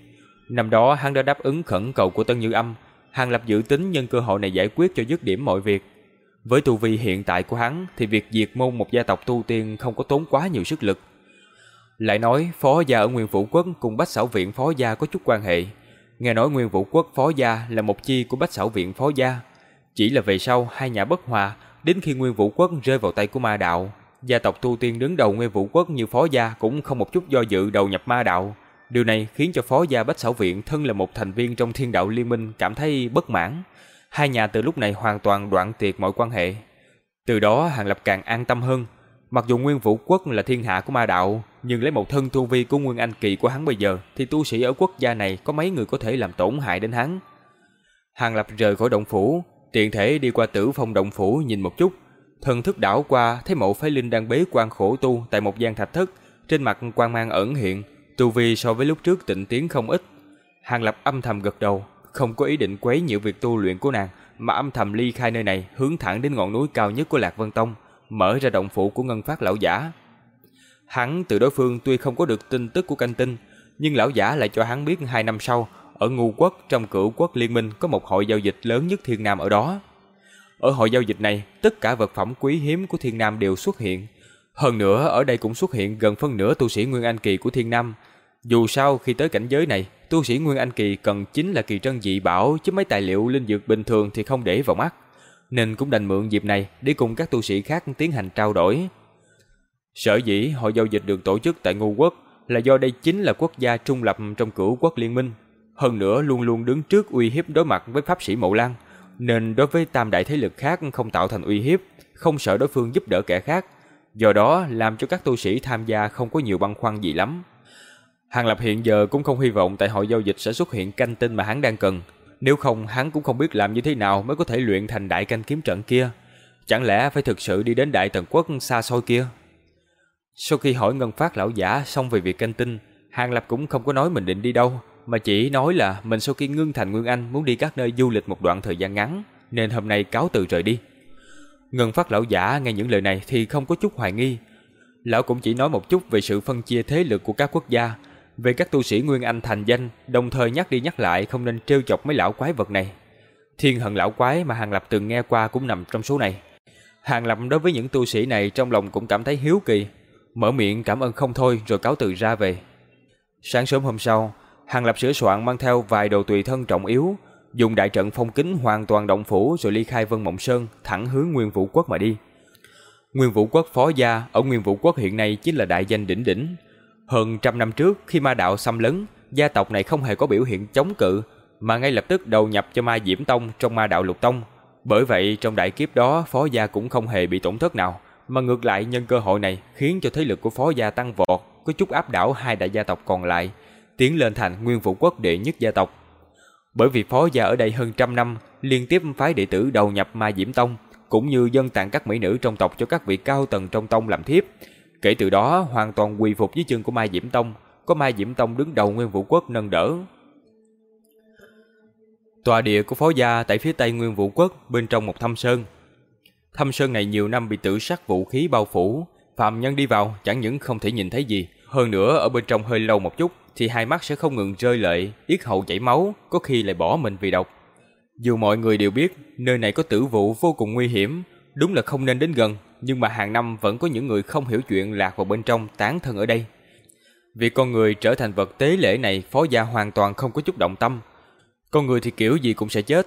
S1: Năm đó hắn đã đáp ứng khẩn cầu của Tân Như Âm, Hàng Lập dự tính nhân cơ hội này giải quyết cho dứt điểm mọi việc. Với tu vi hiện tại của hắn thì việc diệt môn một gia tộc tu tiên không có tốn quá nhiều sức lực. Lại nói, phó gia ở Nguyên Vũ Quốc cùng Bách Sảo Viện phó gia có chút quan hệ. Nghe nói Nguyên Vũ Quốc phó gia là một chi của Bách Sảo Viện phó gia. Chỉ là về sau hai nhà bất hòa, đến khi Nguyên Vũ Quốc rơi vào tay của ma đạo, gia tộc tu tiên đứng đầu Nguyên Vũ Quốc như phó gia cũng không một chút do dự đầu nhập ma đạo. Điều này khiến cho phó gia Bách Sảo Viện thân là một thành viên trong thiên đạo liên minh cảm thấy bất mãn. Hai nhà từ lúc này hoàn toàn đoạn tuyệt mọi quan hệ. Từ đó Hàng Lập càng an tâm hơn. Mặc dù Nguyên Vũ Quốc là thiên hạ của ma đạo, nhưng lấy một thân tu vi của Nguyên Anh Kỳ của hắn bây giờ, thì tu sĩ ở quốc gia này có mấy người có thể làm tổn hại đến hắn. Hàng Lập rời khỏi động phủ, tiện thể đi qua tử phong động phủ nhìn một chút. Thần thức đảo qua, thấy mộ phái linh đang bế quan khổ tu tại một gian thạch thất, trên mặt quan mang ẩn hiện, tu vi so với lúc trước tịnh tiến không ít. Hàng Lập âm thầm gật đầu, không có ý định quấy nhiễu việc tu luyện của nàng, mà âm thầm ly khai nơi này, hướng thẳng đến ngọn núi cao nhất của Lạc Vân Tông, mở ra động phủ của Ngân Phát lão giả. Hắn từ đối phương tuy không có được tin tức của canh tinh, nhưng lão giả lại cho hắn biết hai năm sau, ở Ngưu Quốc trong cửu quốc liên minh có một hội giao dịch lớn nhất Thiên Nam ở đó. Ở hội giao dịch này, tất cả vật phẩm quý hiếm của Thiên Nam đều xuất hiện. Hơn nữa, ở đây cũng xuất hiện gần phân nửa tu sĩ Nguyên Anh Kỳ của Thiên Nam. Dù sao, khi tới cảnh giới này, tu sĩ Nguyên Anh Kỳ cần chính là kỳ trân dị bảo chứ mấy tài liệu linh dược bình thường thì không để vào mắt. Nên cũng đành mượn dịp này để cùng các tu sĩ khác tiến hành trao đổi. Sở dĩ hội giao dịch được tổ chức tại Ngô Quốc là do đây chính là quốc gia trung lập trong cửu quốc liên minh. Hơn nữa luôn luôn đứng trước uy hiếp đối mặt với pháp sĩ Mậu Lan, nên đối với tam đại thế lực khác không tạo thành uy hiếp, không sợ đối phương giúp đỡ kẻ khác. Do đó làm cho các tu sĩ tham gia không có nhiều băn khoăn gì lắm. Hàng Lập hiện giờ cũng không hy vọng tại hội giao dịch sẽ xuất hiện canh tinh mà hắn đang cần. Nếu không hắn cũng không biết làm như thế nào mới có thể luyện thành đại canh kiếm trận kia. Chẳng lẽ phải thực sự đi đến đại tần quốc xa xôi kia? Sau khi hỏi Ngân Phát lão giả xong về việc canh tinh, Hàng Lập cũng không có nói mình định đi đâu, mà chỉ nói là mình sau khi ngưng thành Nguyên Anh muốn đi các nơi du lịch một đoạn thời gian ngắn, nên hôm nay cáo từ rời đi. Ngân Phát lão giả nghe những lời này thì không có chút hoài nghi. Lão cũng chỉ nói một chút về sự phân chia thế lực của các quốc gia, về các tu sĩ Nguyên Anh thành danh, đồng thời nhắc đi nhắc lại không nên trêu chọc mấy lão quái vật này. Thiên hận lão quái mà Hàng Lập từng nghe qua cũng nằm trong số này. Hàng Lập đối với những tu sĩ này trong lòng cũng cảm thấy hiếu kỳ, mở miệng cảm ơn không thôi rồi cáo từ ra về. Sáng sớm hôm sau, Hàng Lập sửa soạn mang theo vài đồ tùy thân trọng yếu, dùng đại trận phong kính hoàn toàn động phủ rồi ly khai Vân Mộng Sơn, thẳng hướng Nguyên Vũ Quốc mà đi. Nguyên Vũ Quốc phó gia ở Nguyên Vũ Quốc hiện nay chính là đại danh đỉnh đỉnh. Hơn trăm năm trước khi ma đạo xâm lấn, gia tộc này không hề có biểu hiện chống cự, mà ngay lập tức đầu nhập cho Ma Diễm Tông trong Ma Đạo Lục Tông. Bởi vậy trong đại kiếp đó Phó gia cũng không hề bị tổn thất nào, mà ngược lại nhân cơ hội này khiến cho thế lực của Phó gia tăng vọt, có chút áp đảo hai đại gia tộc còn lại, tiến lên thành Nguyên Vũ Quốc đệ nhất gia tộc. Bởi vì Phó gia ở đây hơn trăm năm, liên tiếp phái đệ tử đầu nhập Ma Diễm Tông, cũng như dân tặng các mỹ nữ trong tộc cho các vị cao tầng trong tông làm thiếp. Kể từ đó hoàn toàn quỳ phục dưới chân của Ma Diễm Tông, có Mai Diễm Tông đứng đầu Nguyên Vũ Quốc nâng đỡ. Tòa địa của phó gia tại phía tây Nguyên Vũ Quốc bên trong một thâm sơn. Thâm sơn này nhiều năm bị tử sắc vũ khí bao phủ, phạm nhân đi vào chẳng những không thể nhìn thấy gì, hơn nữa ở bên trong hơi lâu một chút thì hai mắt sẽ không ngừng rơi lệ, yết hầu chảy máu, có khi lại bỏ mình vì độc. Dù mọi người đều biết nơi này có tử vụ vô cùng nguy hiểm, đúng là không nên đến gần, nhưng mà hàng năm vẫn có những người không hiểu chuyện lạc vào bên trong tán thân ở đây. Vì con người trở thành vật tế lễ này phó gia hoàn toàn không có chút động tâm. Con người thì kiểu gì cũng sẽ chết.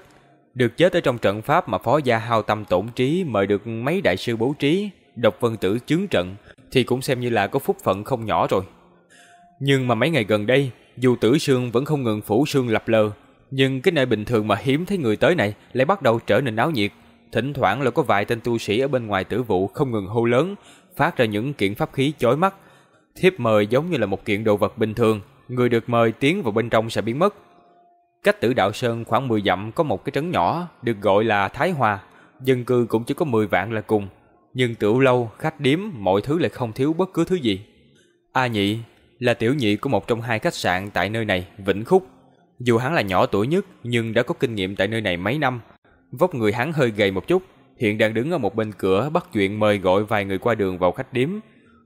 S1: Được chết ở trong trận pháp mà phó gia hao tâm tổn trí mời được mấy đại sư bố trí, độc vân tử chứng trận thì cũng xem như là có phúc phận không nhỏ rồi. Nhưng mà mấy ngày gần đây, dù tử sương vẫn không ngừng phủ sương lập lờ, nhưng cái nơi bình thường mà hiếm thấy người tới này lại bắt đầu trở nên náo nhiệt. Thỉnh thoảng là có vài tên tu sĩ ở bên ngoài tử vụ không ngừng hô lớn, phát ra những kiện pháp khí chói mắt, Thiếp mời giống như là một kiện đồ vật bình thường, người được mời tiến vào bên trong sẽ biến mất. Cách tử đạo sơn khoảng 10 dặm có một cái trấn nhỏ được gọi là Thái Hòa, dân cư cũng chỉ có 10 vạn là cùng, nhưng tiểu lâu, khách điếm, mọi thứ lại không thiếu bất cứ thứ gì. A Nhị là tiểu nhị của một trong hai khách sạn tại nơi này, Vĩnh Khúc. Dù hắn là nhỏ tuổi nhất nhưng đã có kinh nghiệm tại nơi này mấy năm. Vóc người hắn hơi gầy một chút, hiện đang đứng ở một bên cửa bắt chuyện mời gọi vài người qua đường vào khách điếm,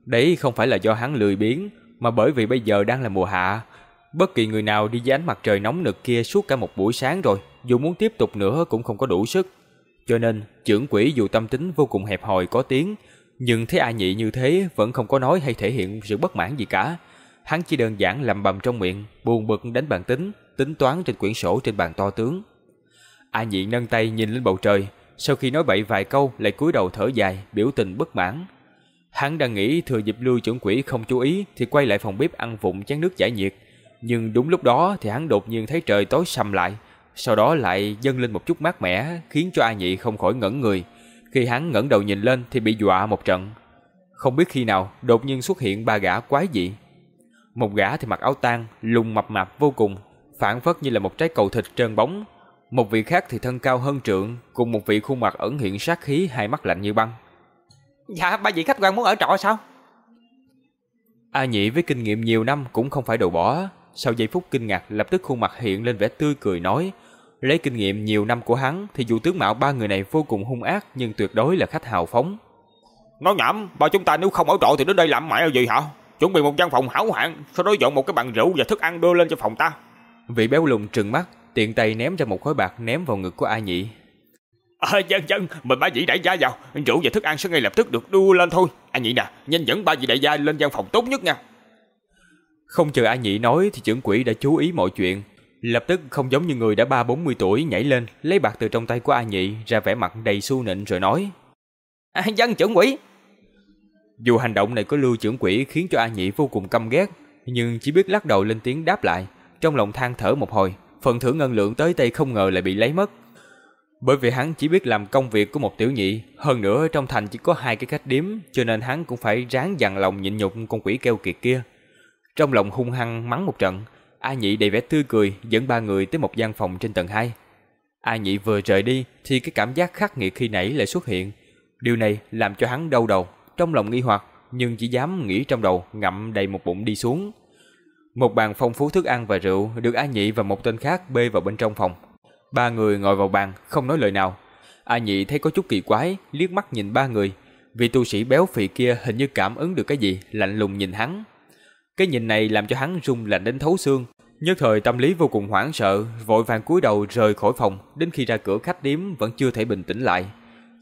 S1: Đấy không phải là do hắn lười biếng, mà bởi vì bây giờ đang là mùa hạ. Bất kỳ người nào đi dưới ánh mặt trời nóng nực kia suốt cả một buổi sáng rồi, dù muốn tiếp tục nữa cũng không có đủ sức. Cho nên, trưởng quỷ dù tâm tính vô cùng hẹp hòi có tiếng, nhưng thấy A Nhị như thế vẫn không có nói hay thể hiện sự bất mãn gì cả. Hắn chỉ đơn giản làm bầm trong miệng, buồn bực đánh bàn tính, tính toán trên quyển sổ trên bàn to tướng. A Nhị nâng tay nhìn lên bầu trời, sau khi nói bậy vài câu lại cúi đầu thở dài, biểu tình bất mãn. Hắn đang nghĩ thừa dịp lưu chuẩn quỷ không chú ý thì quay lại phòng bếp ăn vụng chén nước giải nhiệt. Nhưng đúng lúc đó thì hắn đột nhiên thấy trời tối sầm lại, sau đó lại dâng lên một chút mát mẻ khiến cho A Nhị không khỏi ngẩn người. Khi hắn ngẩng đầu nhìn lên thì bị dọa một trận. Không biết khi nào đột nhiên xuất hiện ba gã quái dị. Một gã thì mặc áo tang, lùng mập mạp vô cùng, phản phất như là một trái cầu thịt trơn bóng. Một vị khác thì thân cao hơn trượng, cùng một vị khuôn mặt ẩn hiện sát khí, hai mắt lạnh như băng.
S3: Dạ ba vị khách quan muốn ở trọ sao
S1: A nhị với kinh nghiệm nhiều năm cũng không phải đồ bỏ Sau giây phút kinh ngạc lập tức khuôn mặt hiện lên vẻ tươi cười nói Lấy kinh nghiệm nhiều năm của hắn Thì dù tướng mạo ba người này vô cùng hung ác Nhưng tuyệt đối là khách hào phóng
S3: Nói nhảm Ba chúng ta nếu không ở trọ thì đến đây làm mẹ gì hả Chuẩn bị một gian phòng hảo hạng Sau đó dọn một cái bàn rượu và thức ăn đưa lên cho phòng ta
S1: Vị béo lùn trừng mắt Tiện tay ném ra một khối bạc ném vào ngực của A nhị
S3: À, dân dân, mời ba vị đại gia vào, rượu và thức ăn sẽ ngay lập tức được đưa lên thôi. Anh Nhị nè, nhanh dẫn ba vị đại gia lên gian phòng tốt nhất nha.
S1: Không chờ A Nhị nói thì trưởng quỷ đã chú ý mọi chuyện. Lập tức không giống như người đã ba bốn mươi tuổi nhảy lên, lấy bạc từ trong tay của A Nhị ra vẻ mặt đầy su nịnh rồi nói.
S3: À, dân trưởng quỷ.
S1: Dù hành động này của lưu trưởng quỷ khiến cho A Nhị vô cùng căm ghét, nhưng chỉ biết lắc đầu lên tiếng đáp lại. Trong lòng than thở một hồi, phần thưởng ngân lượng tới tay không ngờ lại bị lấy mất. Bởi vì hắn chỉ biết làm công việc của một tiểu nhị, hơn nữa trong thành chỉ có hai cái khách điếm, cho nên hắn cũng phải ráng dằn lòng nhịn nhục con quỷ keo kiệt kia. Trong lòng hung hăng mắng một trận, A Nhị đầy vẻ tươi cười dẫn ba người tới một gian phòng trên tầng 2. A Nhị vừa rời đi thì cái cảm giác khắc nghiệt khi nãy lại xuất hiện. Điều này làm cho hắn đau đầu, trong lòng nghi hoặc nhưng chỉ dám nghĩ trong đầu ngậm đầy một bụng đi xuống. Một bàn phong phú thức ăn và rượu được A Nhị và một tên khác bê vào bên trong phòng. Ba người ngồi vào bàn, không nói lời nào. A Nhị thấy có chút kỳ quái, liếc mắt nhìn ba người. Vị tu sĩ béo phì kia hình như cảm ứng được cái gì, lạnh lùng nhìn hắn. Cái nhìn này làm cho hắn rung lạnh đến thấu xương. Nhất thời tâm lý vô cùng hoảng sợ, vội vàng cúi đầu rời khỏi phòng, đến khi ra cửa khách điếm vẫn chưa thể bình tĩnh lại.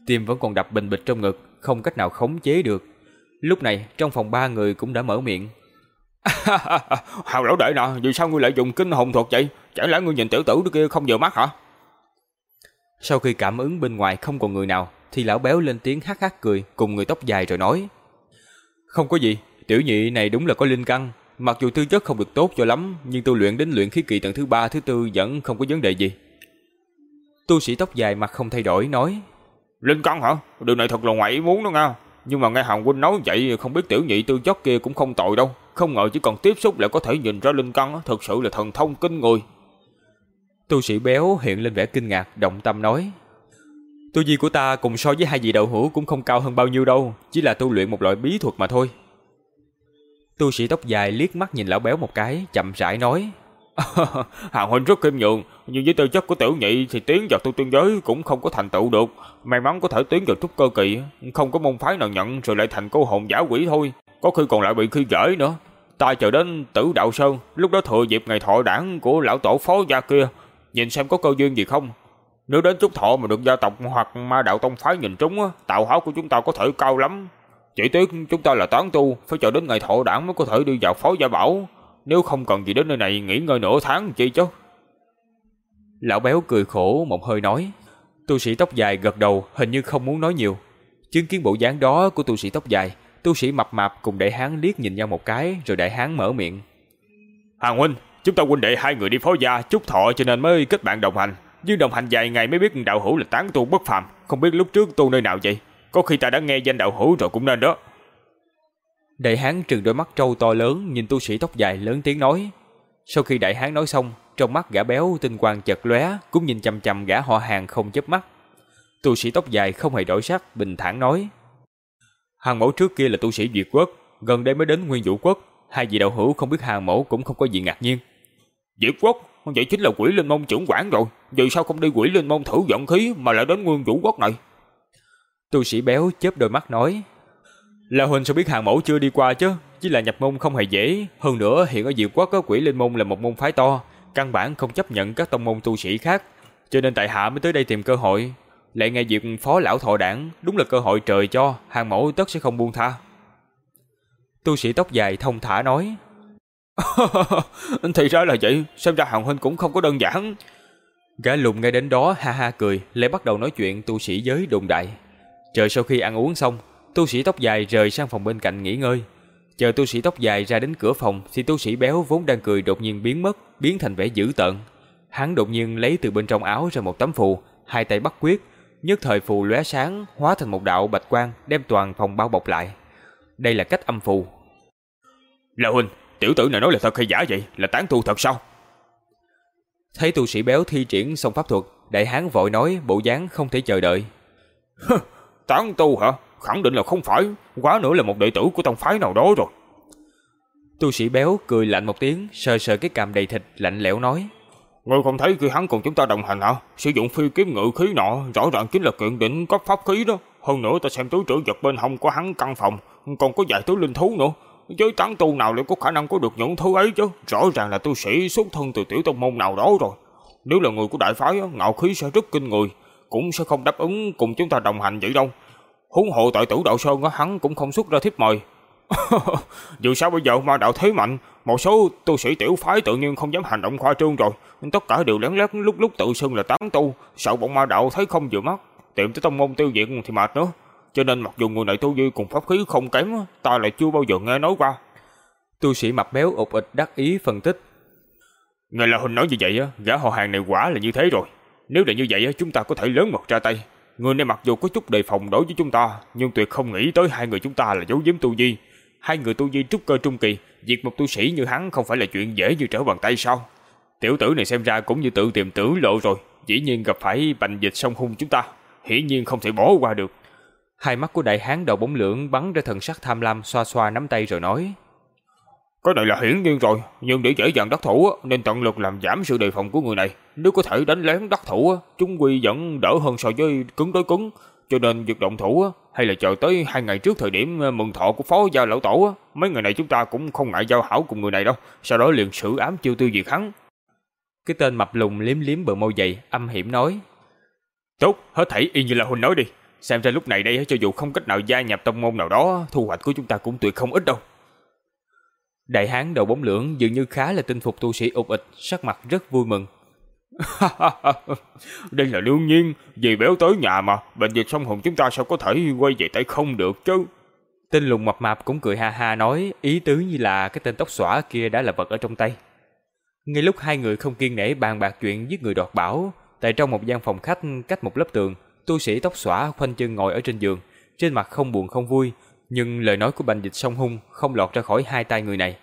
S1: Tim vẫn còn đập bình bịch trong ngực, không cách nào khống chế được. Lúc này, trong phòng ba người cũng đã mở miệng.
S3: Hào lão đệ nè, vì sao ngươi lại dùng kinh hồn thuật vậy? Chẳng lẽ ngươi nhìn tiểu tử kia không vừa mắt hả?
S1: Sau khi cảm ứng bên ngoài không còn người nào, thì lão béo lên tiếng hắc hắc cười cùng người tóc dài rồi nói. Không có gì, tiểu nhị này đúng là có linh căn, Mặc dù tư chất không được tốt cho lắm, nhưng tu luyện đến luyện khí kỳ tầng thứ ba, thứ tư vẫn không có vấn đề gì. Tu sĩ tóc dài mặt không thay đổi nói,
S3: Linh căn hả? Điều này thật là ngoại ý muốn đó nha. Nhưng mà nghe Hàng huynh nói vậy không biết tiểu nhị tư chất kia cũng không tội đâu. Không ngờ chỉ cần tiếp xúc lại có thể nhìn ra linh căn, thật sự là thần thông kinh người.
S1: Tu sĩ béo hiện lên vẻ kinh ngạc, động tâm nói. Tu vi của ta cùng so với hai vị đậu hữu cũng không cao hơn bao nhiêu đâu, chỉ là tu luyện một loại bí thuật mà thôi. Tu sĩ tóc dài liếc mắt nhìn lão béo một cái, chậm rãi nói.
S3: Hàng huynh rất khiêm nhường, nhưng với tư chất của tiểu nhị thì tiến vào tu tiên giới cũng không có thành tựu được. May mắn có thể tiến vào trúc cơ kỳ, không có môn phái nào nhận rồi lại thành cô hồn giả quỷ thôi. Có khi còn lại bị khi dễ nữa. Ta chờ đến tử đạo sơn, lúc đó thừa dịp ngày thọ đảng của lão tổ phó gia kia, nhìn xem có cơ duyên gì không. Nếu đến trúc thọ mà được gia tộc hoặc ma đạo tông phái nhìn trúng, tạo hóa của chúng ta có thể cao lắm. Chỉ tiếc chúng ta là tán tu, phải chờ đến ngày thọ đảng mới có thể đi vào phó gia bảo. Nếu không cần gì đến nơi này nghỉ ngơi nửa tháng chi chứ.
S1: Lão béo cười khổ một hơi nói. Tu sĩ tóc dài gật đầu hình như không muốn nói nhiều. Chứng kiến bộ dáng đó của tu sĩ tóc dài, tu sĩ mập mạp cùng đại hán liếc nhìn nhau một cái rồi đại hán mở miệng.
S3: Hàng huynh, chúng ta huynh đệ hai người đi phó gia chúc thọ cho nên mới kết bạn đồng hành. Nhưng đồng hành dài ngày mới biết đạo hữu là tán tu bất phàm, không biết lúc trước tu nơi nào vậy. Có khi ta đã nghe danh đạo hữu rồi cũng nên đó.
S1: Đại hán trừng đôi mắt trâu to lớn nhìn tu sĩ tóc dài lớn tiếng nói. Sau khi đại hán nói xong, trong mắt gã béo tinh quang chật lóe, cũng nhìn chằm chằm gã họ hàng không chớp mắt. Tu sĩ tóc dài không hề đổi sắc, bình thản nói: Hàng mẫu trước kia là tu sĩ Việt quốc, gần đây mới đến Nguyên Vũ quốc, hai vị đạo hữu không biết hàng mẫu cũng không có gì ngạc nhiên.
S3: Việt quốc, vậy chính là quỷ linh môn trưởng quản rồi, vì sao không đi quỷ linh môn thử vận khí mà lại đến Nguyên Vũ quốc này?
S1: Tu sĩ béo chớp đôi mắt nói: là huynh sao biết hàng mẫu chưa đi qua chứ, chỉ là nhập môn không hề dễ, hơn nữa hiện ở Diệu Quốc có quỷ linh môn là một môn phái to, căn bản không chấp nhận các tông môn tu sĩ khác, cho nên tại hạ mới tới đây tìm cơ hội. Lại nghe việc phó lão thọ đảng, đúng là cơ hội trời cho, hàng mẫu tất sẽ không buông tha. Tu sĩ tóc dài thông thả nói,
S3: Thì ra là vậy, xem ra hàng huynh cũng không có đơn giản.
S1: Gã lùng ngay đến đó ha ha cười, lại bắt đầu nói chuyện tu sĩ giới đồn đại. Chờ sau khi ăn uống xong, Tu sĩ tóc dài rời sang phòng bên cạnh nghỉ ngơi. Chờ tu sĩ tóc dài ra đến cửa phòng thì tu sĩ béo vốn đang cười đột nhiên biến mất, biến thành vẻ dữ tợn. Hắn đột nhiên lấy từ bên trong áo ra một tấm phù, hai tay bắt quyết, nhất thời phù lóe sáng, hóa thành một đạo bạch quang, đem toàn phòng bao bọc lại. Đây là cách âm phù.
S3: Là huynh, tiểu tử này nói là thật hay giả vậy, là tán tu thật sao?
S1: Thấy tu sĩ béo thi triển xong pháp thuật, đại hán vội nói bộ dáng không thể chờ đợi.
S3: tán tu hả? Khẳng định là không phải, quá nữa là một đệ tử của tông phái nào đó rồi.
S1: Tu sĩ béo cười lạnh một tiếng, sờ sờ cái cằm đầy thịt, lạnh lẽo nói.
S3: Ngươi không thấy khi hắn cùng chúng ta đồng hành hả? Sử dụng phi kiếm ngự khí nọ, rõ ràng chính là kiện đỉnh cấp pháp khí đó. Hơn nữa ta xem túi trữ vật bên hông của hắn căn phòng, còn có vài túi linh thú nữa. Với tán tu nào lại có khả năng có được những thứ ấy chứ? Rõ ràng là tu sĩ xuất thân từ tiểu tông môn nào đó rồi. Nếu là người của đại phái, ngạo khí sẽ rất kinh người, cũng sẽ không đáp ứng cùng chúng ta đồng hành vậy đâu. Huống hộ tại tử đạo sơn hắn cũng không xuất ra thiếp mời. Dù sao bây giờ ma đạo thế mạnh, một số tu sĩ tiểu phái tự nhiên không dám hành động khoa trương rồi, tất cả đều lén lét lúc lúc tự xưng là tán tu, sợ bọn ma đạo thấy không vừa mắt, tìm tới tông môn tiêu diệt thì mệt nữa. Cho nên mặc dù người này tu vi cùng pháp khí không kém, ta lại chưa bao giờ nghe nói qua.
S1: Tu sĩ mặt béo ụt ịch đắc ý phân tích.
S3: Nghe là huynh nói như vậy, gã họ hàng này quả là như thế rồi. Nếu là như vậy, chúng ta có thể lớn mật ra tay, Người này mặc dù có chút đề phòng đối với chúng ta, nhưng tuyệt không nghĩ tới hai người chúng ta là dấu giếm tu vi. Hai người tu vi trúc cơ trung kỳ, diệt một tu sĩ như hắn không phải là chuyện dễ như trở bàn tay sao? Tiểu tử này xem ra cũng như tự tìm tử lộ rồi, dĩ nhiên gặp phải bành dịch sông hung chúng ta, hiển nhiên không thể bỏ qua được.
S1: Hai mắt của đại hán đầu bóng lưỡng bắn ra thần sắc tham lam xoa xoa nắm tay rồi nói.
S3: Cái này là hiển nhiên rồi, nhưng để dễ dàng đắc thủ nên tận lực làm giảm sự đề phòng của người này. Nếu có thể đánh lén đắc thủ, chúng quy vẫn đỡ hơn so với cứng đối cứng. Cho nên việc động thủ hay là chờ tới hai ngày trước thời điểm mừng thọ của phó gia lão tổ, mấy ngày này chúng ta cũng không ngại giao hảo cùng người này đâu. Sau đó liền xử ám chiêu tiêu diệt hắn.
S1: Cái tên mập lùng liếm liếm bờ môi dày, âm hiểm nói.
S3: Tốt, hết thảy y như là huynh nói đi. Xem ra lúc này đây cho dù không cách nào gia nhập tông môn nào đó, thu hoạch của chúng ta cũng tuyệt không ít đâu.
S1: Đại hán đầu bóng lưỡng dường như khá là tinh phục tu sĩ ụt ịch, sắc mặt rất vui mừng.
S3: Đây là đương nhiên, vì béo tới nhà mà, bệnh dịch sông hùng chúng ta sao có thể quay về tay không được chứ.
S1: Tên lùng mập mạp cũng cười ha ha nói, ý tứ như là cái tên tóc xõa kia đã là vật ở trong tay. Ngay lúc hai người không kiên nể bàn bạc chuyện giết người đoạt bảo, tại trong một gian phòng khách cách một lớp tường, tu sĩ tóc xõa khoanh chân ngồi ở trên giường, trên mặt không buồn không vui, nhưng lời nói của Bành Dịch song hung không lọt ra khỏi hai tay người này.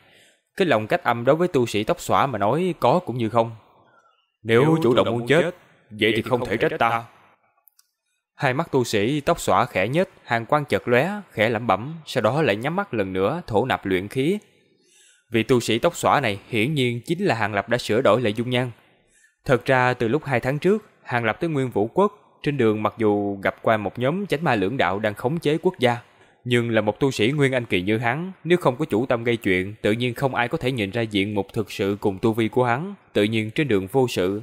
S1: Cái lòng cách âm đối với tu sĩ tóc xõa mà nói có cũng như không.
S3: Nếu, Nếu chủ động muốn chết, chết vậy thì không thể trách ta.
S1: Hai mắt tu sĩ tóc xõa khẽ nhất, hàng quan chợt lóe, khẽ lẩm bẩm, sau đó lại nhắm mắt lần nữa thổ nạp luyện khí. Vị tu sĩ tóc xõa này hiển nhiên chính là Hàng Lập đã sửa đổi lại dung nhan. Thật ra từ lúc hai tháng trước, Hàng Lập tới Nguyên Vũ Quốc, trên đường mặc dù gặp qua một nhóm chánh ma lưỡng đạo đang khống chế quốc gia, nhưng là một tu sĩ Nguyên Anh kỳ như hắn, nếu không có chủ tâm gây chuyện, tự nhiên không ai có thể nhìn ra diện mục thực sự cùng tu vi của hắn, tự nhiên trên đường vô sự.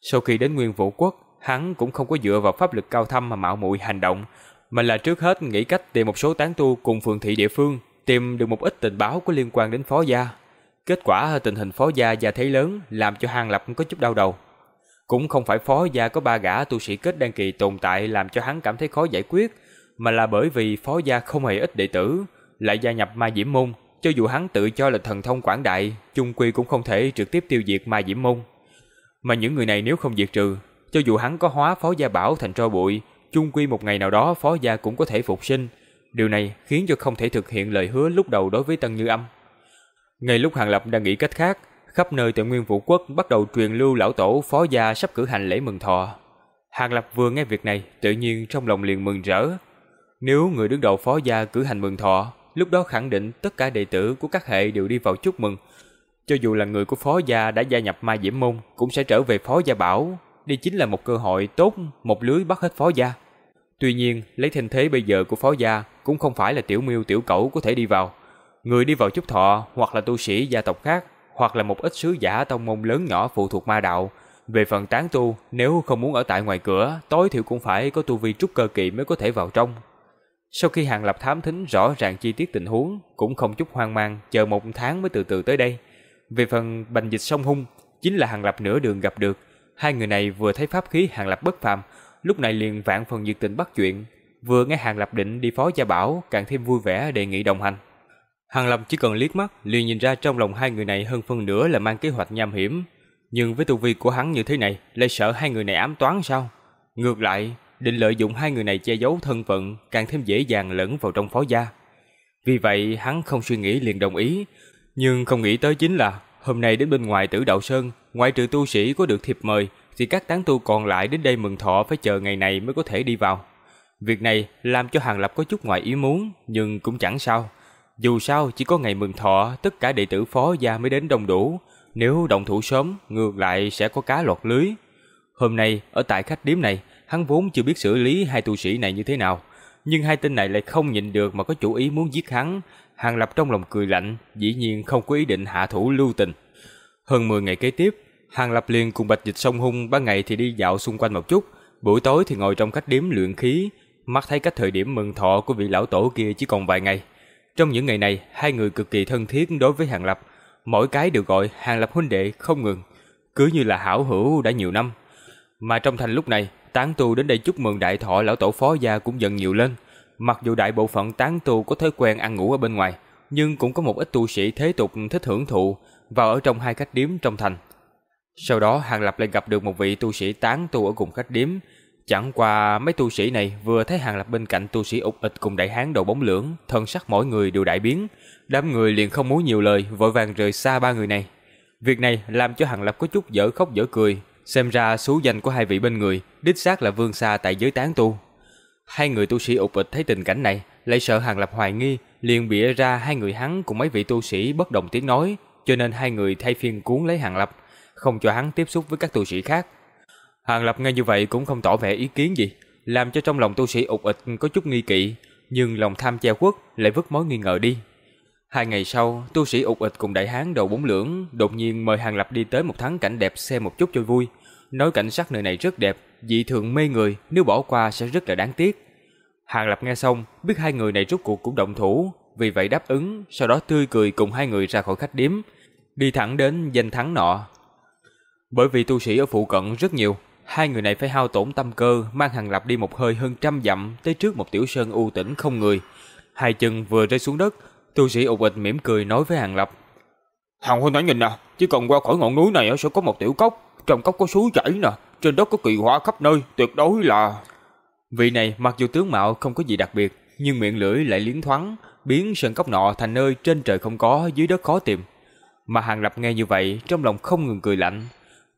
S1: Sau khi đến Nguyên Vũ Quốc, hắn cũng không có dựa vào pháp lực cao thâm mà mạo muội hành động, mà là trước hết nghĩ cách tìm một số tán tu cùng phường thị địa phương, tìm được một ít tình báo có liên quan đến phó gia. Kết quả tình hình phó gia gia thế lớn làm cho Hàng Lập có chút đau đầu. Cũng không phải phó gia có ba gã tu sĩ kết đăng kỳ tồn tại làm cho hắn cảm thấy khó giải quyết, mà là bởi vì phó gia không hề ít đệ tử, lại gia nhập ma diễm môn, cho dù hắn tự cho là thần thông quảng đại, chung quy cũng không thể trực tiếp tiêu diệt ma diễm môn. Mà những người này nếu không diệt trừ, cho dù hắn có hóa phó gia bảo thành tro bụi, chung quy một ngày nào đó phó gia cũng có thể phục sinh. Điều này khiến cho không thể thực hiện lời hứa lúc đầu đối với Tân Như Âm. Ngay lúc Hàng Lập đang nghĩ cách khác, khắp nơi tại Nguyên Vũ Quốc bắt đầu truyền lưu lão tổ phó gia sắp cử hành lễ mừng thọ. Hàng Lập vừa nghe việc này, tự nhiên trong lòng liền mừng rỡ. Nếu người đứng đầu phó gia cử hành mừng thọ, lúc đó khẳng định tất cả đệ tử của các hệ đều đi vào chúc mừng. Cho dù là người của phó gia đã gia nhập ma diễm môn, cũng sẽ trở về phó gia bảo, đây chính là một cơ hội tốt, một lưới bắt hết phó gia. Tuy nhiên, lấy thành thế bây giờ của phó gia cũng không phải là tiểu miêu tiểu cẩu có thể đi vào. Người đi vào chúc thọ hoặc là tu sĩ gia tộc khác, hoặc là một ít sứ giả tông môn lớn nhỏ phụ thuộc ma đạo. Về phần tán tu, nếu không muốn ở tại ngoài cửa, tối thiểu cũng phải có tu vi trúc cơ kỳ mới có thể vào trong. Sau khi Hàng Lập thám thính rõ ràng chi tiết tình huống, cũng không chút hoang mang, chờ một tháng mới từ từ tới đây. Về phần bành dịch sông hung, chính là Hàng Lập nửa đường gặp được, Hai người này vừa thấy pháp khí Hàng Lập bất phàm, lúc này liền vạn phần nhiệt tình bắt chuyện, vừa nghe Hàng Lập định đi phó gia bảo, càng thêm vui vẻ đề nghị đồng hành. Hàng Lập chỉ cần liếc mắt, liền nhìn ra trong lòng hai người này hơn phân nửa là mang kế hoạch nham hiểm, nhưng với tu vi của hắn như thế này, lại sợ hai người này ám toán sao? Ngược lại, định lợi dụng hai người này che giấu thân phận, càng thêm dễ dàng lẫn vào trong phó gia. Vì vậy, hắn không suy nghĩ liền đồng ý, nhưng không nghĩ tới chính là hôm nay đến bên ngoài Tử Đạo Sơn, ngoại trừ tu sĩ có được thiệp mời, thì các tán tu còn lại đến đây mừng thọ phải chờ ngày này mới có thể đi vào. Việc này làm cho Hàng Lập có chút ngoài ý muốn, nhưng cũng chẳng sao. Dù sao, chỉ có ngày mừng thọ, tất cả đệ tử phó gia mới đến đông đủ. Nếu động thủ sớm, ngược lại sẽ có cá lọt lưới. Hôm nay, ở tại khách điếm này, hắn vốn chưa biết xử lý hai tu sĩ này như thế nào. Nhưng hai tên này lại không nhịn được mà có chủ ý muốn giết hắn. Hàng Lập trong lòng cười lạnh, dĩ nhiên không có ý định hạ thủ lưu tình. Hơn 10 ngày kế tiếp, Hàng Lập liền cùng Bạch Dịch song hung ban ngày thì đi dạo xung quanh một chút, buổi tối thì ngồi trong khách điếm luyện khí, mắt thấy cách thời điểm mừng thọ của vị lão tổ kia chỉ còn vài ngày. Trong những ngày này, hai người cực kỳ thân thiết đối với Hàng Lập, mỗi cái đều gọi Hàng Lập huynh đệ không ngừng, cứ như là hảo hữu đã nhiều năm. Mà trong thành lúc này, tán tu đến đây chúc mừng đại thọ lão tổ phó gia cũng dần nhiều lên. Mặc dù đại bộ phận tán tu có thói quen ăn ngủ ở bên ngoài, nhưng cũng có một ít tu sĩ thế tục thích hưởng thụ vào ở trong hai khách điếm trong thành. Sau đó Hàng Lập lại gặp được một vị tu sĩ tán tu ở cùng khách điếm. Chẳng qua mấy tu sĩ này vừa thấy Hàng Lập bên cạnh tu sĩ ục ịch cùng đại hán đầu bóng lưỡng, thân sắc mỗi người đều đại biến. Đám người liền không muốn nhiều lời, vội vàng rời xa ba người này. Việc này làm cho Hàng Lập có chút dở khóc dở cười. Xem ra số danh của hai vị bên người, đích xác là vương xa tại giới tán tu. Hai người tu sĩ ục ịch thấy tình cảnh này, lại sợ Hàng Lập hoài nghi, liền bịa ra hai người hắn cùng mấy vị tu sĩ bất đồng tiếng nói, cho nên hai người thay phiên cuốn lấy Hàng Lập, không cho hắn tiếp xúc với các tu sĩ khác. Hàng Lập nghe như vậy cũng không tỏ vẻ ý kiến gì, làm cho trong lòng tu sĩ ục ịch có chút nghi kỵ, nhưng lòng tham che khuất lại vứt mối nghi ngờ đi. Hai ngày sau, tu sĩ ục ịch cùng đại hán đầu bốn lưỡng đột nhiên mời Hàng Lập đi tới một thắng cảnh đẹp xem một chút cho vui, nói cảnh sắc nơi này rất đẹp, dị thường mê người, nếu bỏ qua sẽ rất là đáng tiếc. Hàng Lập nghe xong, biết hai người này rốt cuộc cũng động thủ, vì vậy đáp ứng, sau đó tươi cười cùng hai người ra khỏi khách điếm, đi thẳng đến danh thắng nọ. Bởi vì tu sĩ ở phụ cận rất nhiều, hai người này phải hao tổn tâm cơ, mang Hàng Lập đi một hơi hơn trăm dặm tới trước một tiểu sơn u tĩnh không người. Hai chân vừa rơi xuống đất, tu sĩ ục ịch mỉm cười nói với Hàng Lập.
S3: Hàng huynh nói nhìn nè, chỉ cần qua khỏi ngọn núi này sẽ có một tiểu cốc, trong cốc có suối chảy nè, trên đất có kỳ hoa khắp nơi, tuyệt đối là...
S1: Vị này mặc dù tướng mạo không có gì đặc biệt, nhưng miệng lưỡi lại liến thoáng, biến sơn cốc nọ thành nơi trên trời không có, dưới đất khó tìm. Mà Hàng Lập nghe như vậy, trong lòng không ngừng cười lạnh.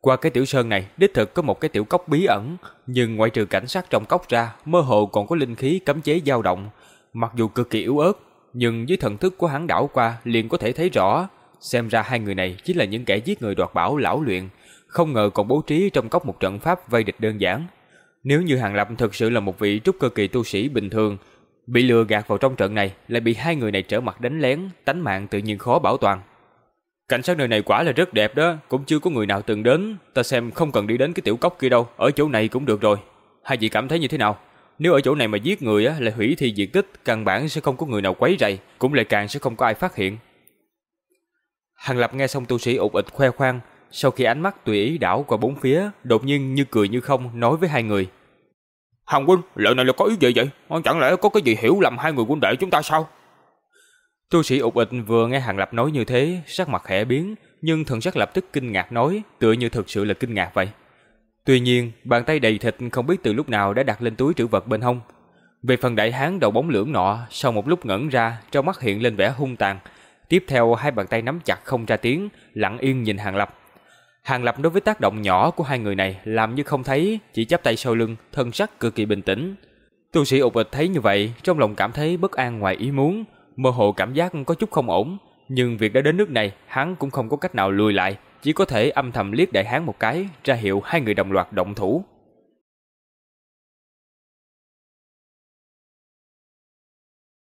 S1: Qua cái tiểu sơn này, đích thực có một cái tiểu cốc bí ẩn, nhưng ngoại trừ cảnh sát trong cốc ra, mơ hồ còn có linh khí cấm chế dao động. Mặc dù cực kỳ yếu ớt, nhưng với thần thức của hắn đảo qua liền có thể thấy rõ, xem ra hai người này chính là những kẻ giết người đoạt bảo lão luyện, không ngờ còn bố trí trong cốc một trận pháp vây địch đơn giản. Nếu như Hàng Lập thực sự là một vị trúc cơ kỳ tu sĩ bình thường, bị lừa gạt vào trong trận này lại bị hai người này trở mặt đánh lén, tánh mạng tự nhiên khó bảo toàn. Cảnh sát nơi này quả là rất đẹp đó, cũng chưa có người nào từng đến, ta xem không cần đi đến cái tiểu cốc kia đâu, ở chỗ này cũng được rồi. Hai vị cảm thấy như thế nào? Nếu ở chỗ này mà giết người á, lại hủy thi diện tích, căn bản sẽ không có người nào quấy rầy, cũng lại càng sẽ không có ai phát hiện. Hàng Lập nghe xong tu sĩ ụt ịch khoe khoang, sau khi ánh mắt tùy ý đảo qua bốn phía, đột nhiên như cười như không nói với hai người.
S3: Hàng huynh, lời này là có ý gì vậy? Chẳng lẽ có cái gì hiểu lầm hai người huynh đệ chúng ta sao?
S1: Tu sĩ ụt ịch vừa nghe Hàng Lập nói như thế, sắc mặt khẽ biến, nhưng thần sắc lập tức kinh ngạc nói, tựa như thực sự là kinh ngạc vậy. Tuy nhiên, bàn tay đầy thịt không biết từ lúc nào đã đặt lên túi trữ vật bên hông. Về phần đại hán đầu bóng lưỡng nọ, sau một lúc ngẩn ra, trong mắt hiện lên vẻ hung tàn. Tiếp theo hai bàn tay nắm chặt không ra tiếng, lặng yên nhìn Hàng Lập. Hàng Lập đối với tác động nhỏ của hai người này làm như không thấy, chỉ chắp tay sau lưng, thân sắc cực kỳ bình tĩnh. Tu sĩ ụt ịch thấy như vậy, trong lòng cảm thấy bất an ngoài ý muốn, mơ hồ cảm giác có chút không ổn, nhưng việc đã đến nước này, hắn cũng không có cách nào lùi lại, chỉ có thể âm thầm liếc đại hán một cái, ra hiệu hai người đồng loạt động thủ.